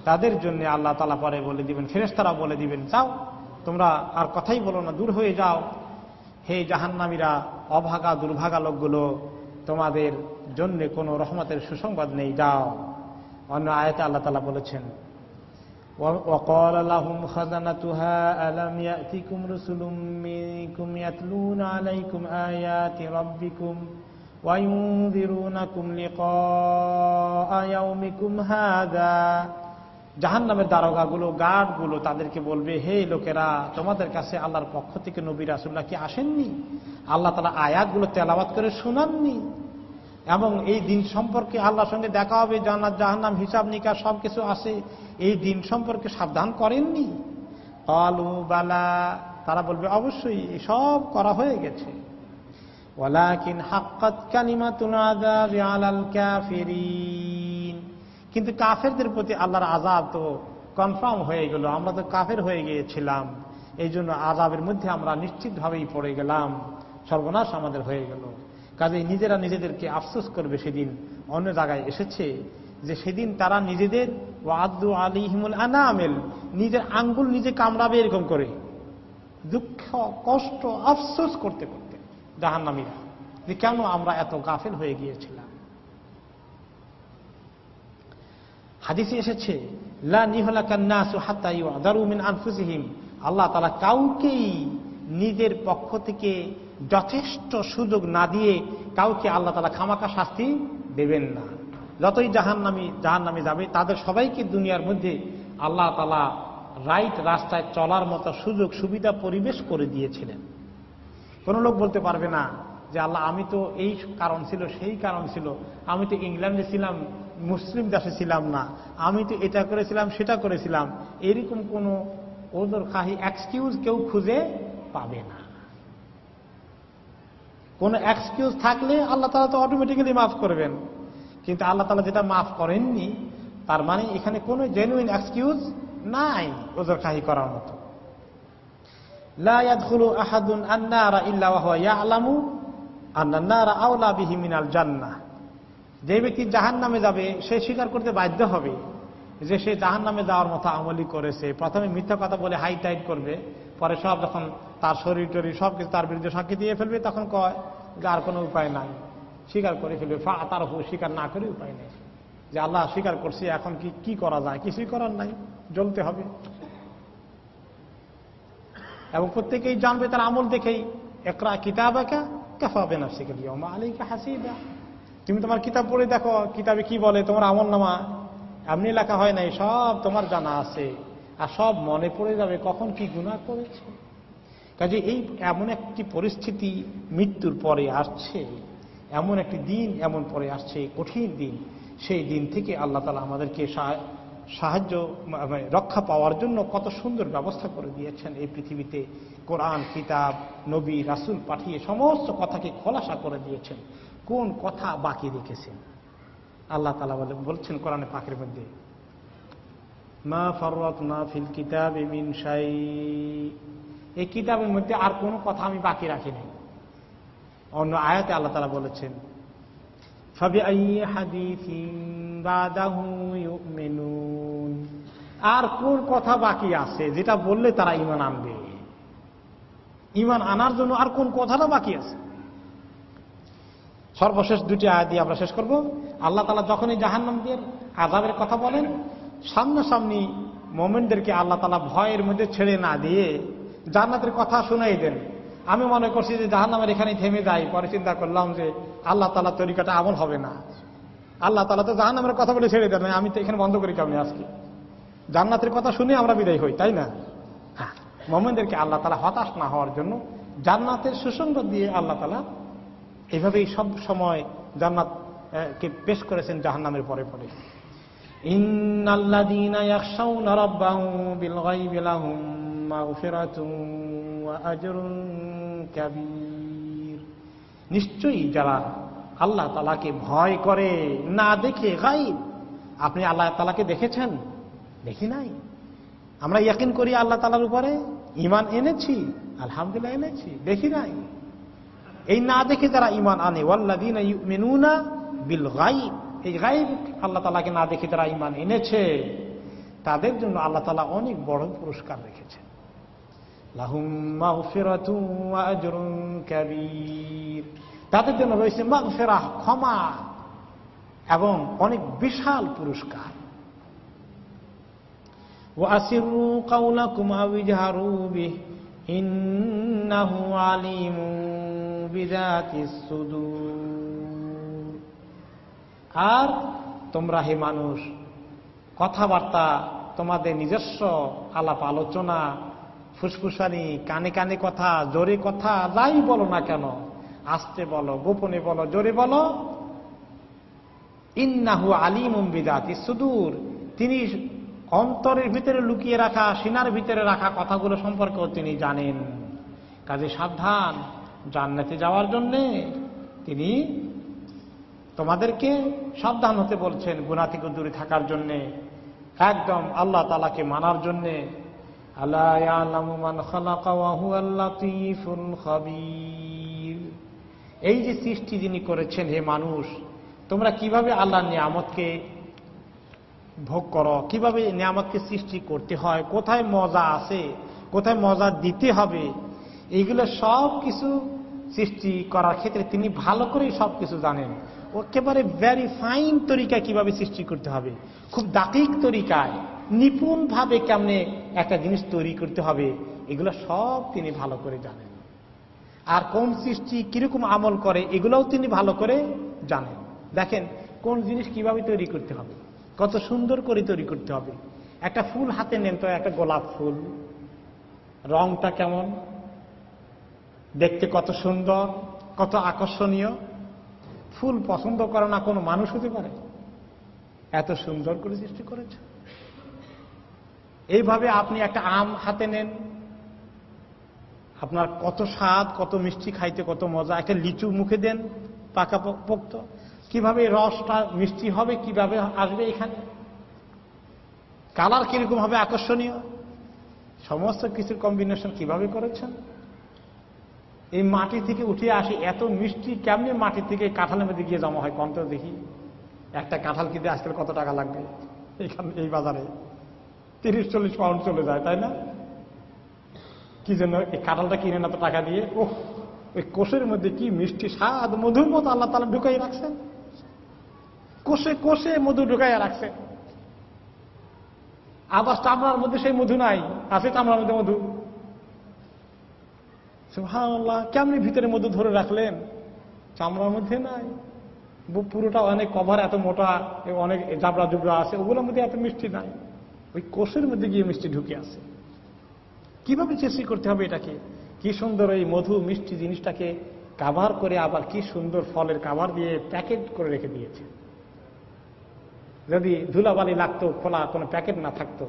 তাদের জন্য আল্লাহ তালা পরে বলে দিবেন ফেরেস্তারা বলে দিবেন যাও তোমরা আর কথাই বলো না দূর হয়ে যাও হে জাহান্নামীরা অভাগা দুর্ভাগা লোকগুলো তোমাদের জন্য কোনো রহমতের সুসংবাদ নেই যাও অন্য আয়তে আল্লাহ তালা বলেছেন وقال لهم خزنتها ألم يأتكم رسل منكم يتلون عليكم آيات ربكم জাহান নামের দারোগাগুলো, গার্ডগুলো তাদেরকে বলবে, হে লোকেরা, তোমাদের কাছে আল্লাহর পক্ষ থেকে নবী আসুল্লাহ কি আসেননি? আল্লাহ তারা আয়াতগুলো তেলাবাদ করে শোনাননি। এবং এই দিন সম্পর্কে আল্লাহর সঙ্গে দেখা হবে জানা জাহান নাম হিসাব নিকা সব কিছু আছে। এই দিন সম্পর্কে সাবধান করেননি। আলু বালা, তারা বলবে, অবশ্যই সব করা হয়ে গেছে। ওয়ালাকিন হাক্কাত কালিমাতুল আযাবি কিন্তু কাফেরদের প্রতি আল্লাহর আজাব তো কনফার্ম হয়ে গেল, আমরা তো কাফের হয়ে গিয়েছিলাম। এই জন্য আজাবের মধ্যে আমরা নিশ্চিতভাবেই পড়ে গেলাম, সর্বনাশ আমাদের হয়ে গেল। কাজে নিজেরা নিজেদেরকে আফসোস করবে সেদিন। অন্য জায়গায় এসেছে যে সেদিন তারা নিজেদের ওয়াদু আলিহিমুল আনামেল, নিজের আঙ্গুল নিজে কামড়াবে এরকম করে। দুঃখ, কষ্ট, আফসোস করতে করতে। জাহান্নামীরা। যে কেন আমরা এত গাফেল হয়ে গিয়েছিলাম? হাদিসে এসেছে আল্লাহ তাআলা কাউকেই নিজের পক্ষ থেকে যথেষ্ট সুযোগ না দিয়ে কাউকে আল্লাহ তালা খামাকা শাস্তি দেবেন না। যতই জাহান্নামি জাহান্নামি যাবে, তাদের সবাইকে দুনিয়ার মধ্যে আল্লাহ তালা রাইট রাস্তায় চলার মতো সুযোগ সুবিধা পরিবেশ করে দিয়েছিলেন। কোন লোক বলতে পারবে না যে আল্লাহ, আমি তো এই কারণ ছিল, সেই কারণ ছিল। আমি তো ইংল্যান্ডে ছিলাম, মুসলিম দেশে ছিলাম না। আমি তো এটা করেছিলাম, সেটা করেছিলাম। এরকম কোনো ওদের খাহি এক্সকিউজ কেউ খুঁজে পাবে না। কোন এক্সকিউজ থাকলে আল্লাহ তালা তো অটোমেটিক্যালি মাফ করবেন। কিন্তু আল্লাহ তালা যেটা মাফ করেননি, তার মানে এখানে কোনো জেনুইন এক্সকিউজ নাই ওদের খাহি করার মতো। যে ব্যক্তি জাহান নামে যাবে, সে স্বীকার করতে বাধ্য হবে যে সে জাহান নামে যাওয়ার মতো আমলি করেছে। প্রথমে মিথ্যা কথা বলে হাই টাইট করবে, পরে সব যখন তার শরীর টরীর সব কিছু তার বিরুদ্ধে সাক্ষী দিয়ে ফেলবে, তখন কয় যে আর কোনো উপায় নাই। স্বীকার করে ফেলবে তার স্বীকার না করে উপায় নেই। যে আল্লাহ স্বীকার করছি, এখন কি কি করা যায়? কিছুই করার নাই, জ্বলতে হবে। এবং প্রত্যেকেই জানবে তার আমল দেখেই একরা কিতাব একা কাফাবে না শিখে মা আলীকে হাসিবা। তুমি তোমার কিতাব পড়ে দেখো, কিতাবে কি বলে, তোমার আমল নামা। এমনি লেখা হয় নাই, সব তোমার জানা আছে। আর সব মনে পড়ে যাবে, কখন কি গুণা করেছে। কাজে এই এমন একটি পরিস্থিতি মৃত্যুর পরে আসছে। এমন একটি দিন এমন পরে আসছে, কঠিন দিন। সেই দিন থেকে আল্লাহ তালা আমাদেরকে সাহায্য মানে রক্ষা পাওয়ার জন্য কত সুন্দর ব্যবস্থা করে দিয়েছেন এই পৃথিবীতে। কোরআন, কিতাব, নবী, রাসুল পাঠিয়ে সমস্ত কথাকে খোলাসা করে দিয়েছেন। কোন কথা বাকি রেখেছেন? আল্লাহ তালা বলে বলছেন কোরআনে পাখির মধ্যে, মা ফরত না ফিল কিতাব এই কিতাবের মধ্যে আর কোনো কথা আমি বাকি রাখি নাই। অন্য আয়াতে আল্লাহ তালা বলেছেন আর কোন কথা বাকি আছে? যেটা বললে তারা ইমান আনবে। ইমান আনার জন্য আর কোন কথাটা বাকি আছে? সর্বশেষ দুটি আয়াত দিয়ে আমরা শেষ করব। আল্লাহ তালা যখনই জাহান্নাম দিয়ে আজাবের কথা বলেন, সামনাসামনি মোমেন্টদেরকে আল্লাহ তালা ভয়ের মধ্যে ছেড়ে না দিয়ে জান্নাতের কথা শুনাই দেন। আমি মনে করছি যে জাহান্নামের এখানে থেমে যাই পরে চিন্তা করলাম যে আল্লাহ তালা তরিকাটা আমল হবে না। আল্লাহ তালা তো জাহান্নামের কথা বলে ছেড়ে দেন আমি তো এখানে বন্ধ করি কেমন আজকে? জান্নাতের কথা শুনে আমরা বিদায় হই, তাই না? হ্যাঁ। মোমেনদেরকে আল্লাহ তালা হতাশ না হওয়ার জন্য জান্নাতের সুসংবাদ দিয়ে আল্লাহ তালা এভাবেই সব সময় জান্নাত কে পেশ করেছেন জাহান্নামের পরে পরে। নিশ্চয়ই যারা আল্লাহ তালাকে ভয় করে, না দেখে গাইব আপনি আল্লাহ তালাকে দেখেছেন? দেখি নাই। আমরা ইয়াকিন করি আল্লাহ তালার উপরে। ইমান এনেছি, আলহামদুলিল্লাহ এনেছি, দেখি নাই। এই না দেখে যারা ইমান আনে ওয়াল্লাদিন মেনুনা বিল গাইব এই গাইব আল্লাহ তালাকে না দেখে যারা ইমান এনেছে, তাদের জন্য আল্লাহ তালা অনেক বড় পুরস্কার রেখেছেন। তাদের জন্য রয়েছে মাগফিরাহ, ক্ষমা। এবং অনেক বিশাল পুরস্কার। وأسروا قولكم أو اجهروا به إنه عليم بذات الصدور আর তোমরা হে মানুষ কথাবার্তা তোমাদের নিজস্ব আলাপ আলোচনা ফুসফুসানি কানে কানে কথা জোরে কথা যাই বলো না কেন আসতে বলো গোপনে বলো জোরে বলো ইন্নাহু আলিম বিদাত সুদূর তিনি অন্তরের ভিতরে লুকিয়ে রাখা সিনার ভিতরে রাখা কথাগুলো সম্পর্কেও তিনি জানেন। কাজে সাবধান, জান্নাতে যাওয়ার জন্যে তিনি তোমাদেরকে সাবধান হতে বলছেন গুণা থেকে দূরে থাকার জন্যে। একদম আল্লাহ তালাকে মানার জন্যে। আল্লাহ এই যে সৃষ্টি যিনি করেছেন, হে মানুষ, তোমরা কীভাবে আল্লাহ নিয়ামতকে ভোগ করো। কীভাবে নিয়ামতকে সৃষ্টি করতে হয়? কোথায় মজা আছে? কোথায় মজা দিতে হবে? এইগুলো সব কিছু সৃষ্টি করার ক্ষেত্রে তিনি ভালো করেই সব কিছু জানেন। একেবারে ভ্যারি ফাইন তরিকায় কীভাবে সৃষ্টি করতে হবে? খুব দাকিক তরিকায় নিপুণ ভাবে কেমনে একটা জিনিস তৈরি করতে হবে? এগুলো সব তিনি ভালো করে জানেন। আর কোন সৃষ্টি কীরকম আমল করে, এগুলোও তিনি ভালো করে জানেন। দেখেন, কোন জিনিস কীভাবে তৈরি করতে হবে? কত সুন্দর করে তৈরি করতে হবে। একটা ফুল হাতে নেন তো, একটা গোলাপ ফুল। রংটা কেমন? দেখতে কত সুন্দর, কত আকর্ষণীয়। ফুল পছন্দ করে না কোনো মানুষ হতে পারে। এত সুন্দর করে সৃষ্টি করেছে। এইভাবে আপনি একটা আম হাতে নেন। আপনার কত স্বাদ, কত মিষ্টি খাইতে, কত মজা। একটা লিচু মুখে দেন পাকা পোক্ত কীভাবে রসটা মিষ্টি হবে, কীভাবে আসবে এখানে? কালার কীরকম হবে, আকর্ষণীয়? সমস্ত কিছুর কম্বিনেশন কীভাবে করেছেন? এই মাটি থেকে উঠে আসে এত মিষ্টি, কেমনি মাটি থেকে কাঁঠালের মধ্যে গিয়ে জমা হয়? কন্ত দেখি? একটা কাঁঠাল কিনতে আজকাল কত টাকা লাগবে? এখানে এই বাজারে। তিরিশ, চল্লিশ পাউন্ড চলে যায়, তাই না? কি জন্য এই কাঁঠালটা কিনে না তো টাকা দিয়ে ও ওই কোষের মধ্যে কি মিষ্টি স্বাদ, মধুর মতো আল্লাহ তালা ঢুকাই রাখছেন। কোষে কোষে মধু ঢুকাইয়া রাখছে। আবার চামড়ার মধ্যে সেই মধু নাই, আছে চামড়ার মধ্যে মধু। সুহান্লাহ কেমনি ভিতরে মধু ধরে রাখলেন? চামড়ার মধ্যে নাই। পুরোটা অনেক কভার এত মোটা অনেক জাবড়া জুবড়া আছে, ওগুলোর মধ্যে এত মিষ্টি নাই। ওই কোষের মধ্যে গিয়ে মিষ্টি ঢুকে আছে। কীভাবে চেষ্টা করতে হবে এটাকে? কি সুন্দর এই মধু মিষ্টি জিনিসটাকে কাভার করে আবার কি সুন্দর ফলের কাভার দিয়ে প্যাকেট করে রেখে দিয়েছে। যদি ধুলাবালি লাগতো, খোলা কোনো প্যাকেট না থাকতো,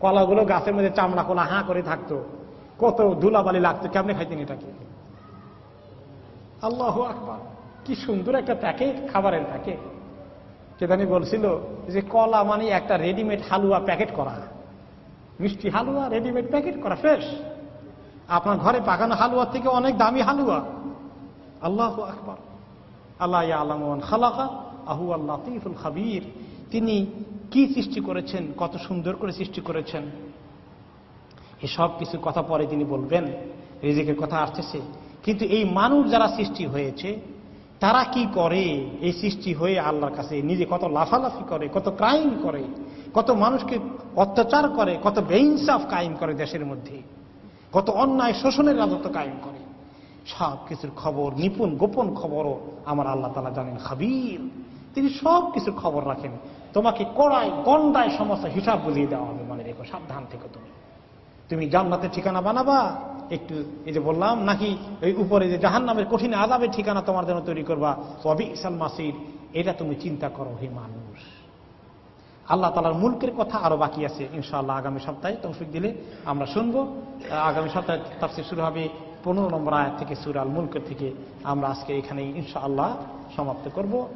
কলাগুলো গাছের মধ্যে চামড়া খোলা হাঁ করে থাকতো, কত ধুলাবালি লাগতো, কেমনে খাইতেন এটাকে আল্লাহ আকবার, কি সুন্দর একটা প্যাকেট, খাবারের প্যাকেট। কেদানি বলছিল যে কলা মানে একটা রেডিমেড হালুয়া প্যাকেট করা। মিষ্টি হালুয়া রেডিমেড প্যাকেট করা ফ্রেশ আপনার ঘরে পাকানো হালুয়া থেকে অনেক দামি হালুয়া। আল্লাহ আকবর। আল্লাহ আলমান খালাকা আহু আল্লাহ খাবির। তিনি কি সৃষ্টি করেছেন? কত সুন্দর করে সৃষ্টি করেছেন? এসব কিছু কথা পরে তিনি বলবেন। রিজিকের কথা আসতেছে। কিন্তু এই মানুষ যারা সৃষ্টি হয়েছে, তারা কি করে? এই সৃষ্টি হয়ে আল্লাহর কাছে নিজে কত লাফালাফি করে, কত ক্রাইম করে, কত মানুষকে অত্যাচার করে, কত বেইনসাফ কায়েম করে দেশের মধ্যে, কত অন্যায় শোষণের রাজত্ব কায়েম করে। সব কিছুর খবর, নিপুণ গোপন খবরও আমার আল্লাহ তালা জানেন। খাবির। তিনি সব কিছুর খবর রাখেন। তোমাকে কড়াই গন্ডায় সমস্ত হিসাব বুঝিয়ে দেওয়া হবে। মনে রেখো, সাবধান থেকে তুমি। তুমি জান্নাতের ঠিকানা বানাবা, একটু এই যে বললাম, নাকি এই উপরে যে জাহান নামের কঠিন আদাবের ঠিকানা তোমার জন্য তৈরি করবা? কবি ইসাল মাসির, এটা তুমি চিন্তা করো, হে মানুষ। আল্লাহ তালার মুলকের কথা আরও বাকি আছে, ইনশাআল্লাহ আগামী সপ্তাহে তৌফিক দিলে আমরা শুনব। আগামী সপ্তাহে তাফসির শুরু হবে পনেরো নম্বর আয়াত থেকে সুরাল মুলকের থেকে। আমরা আজকে এখানে ইনশাআল্লাহ সমাপ্ত করব।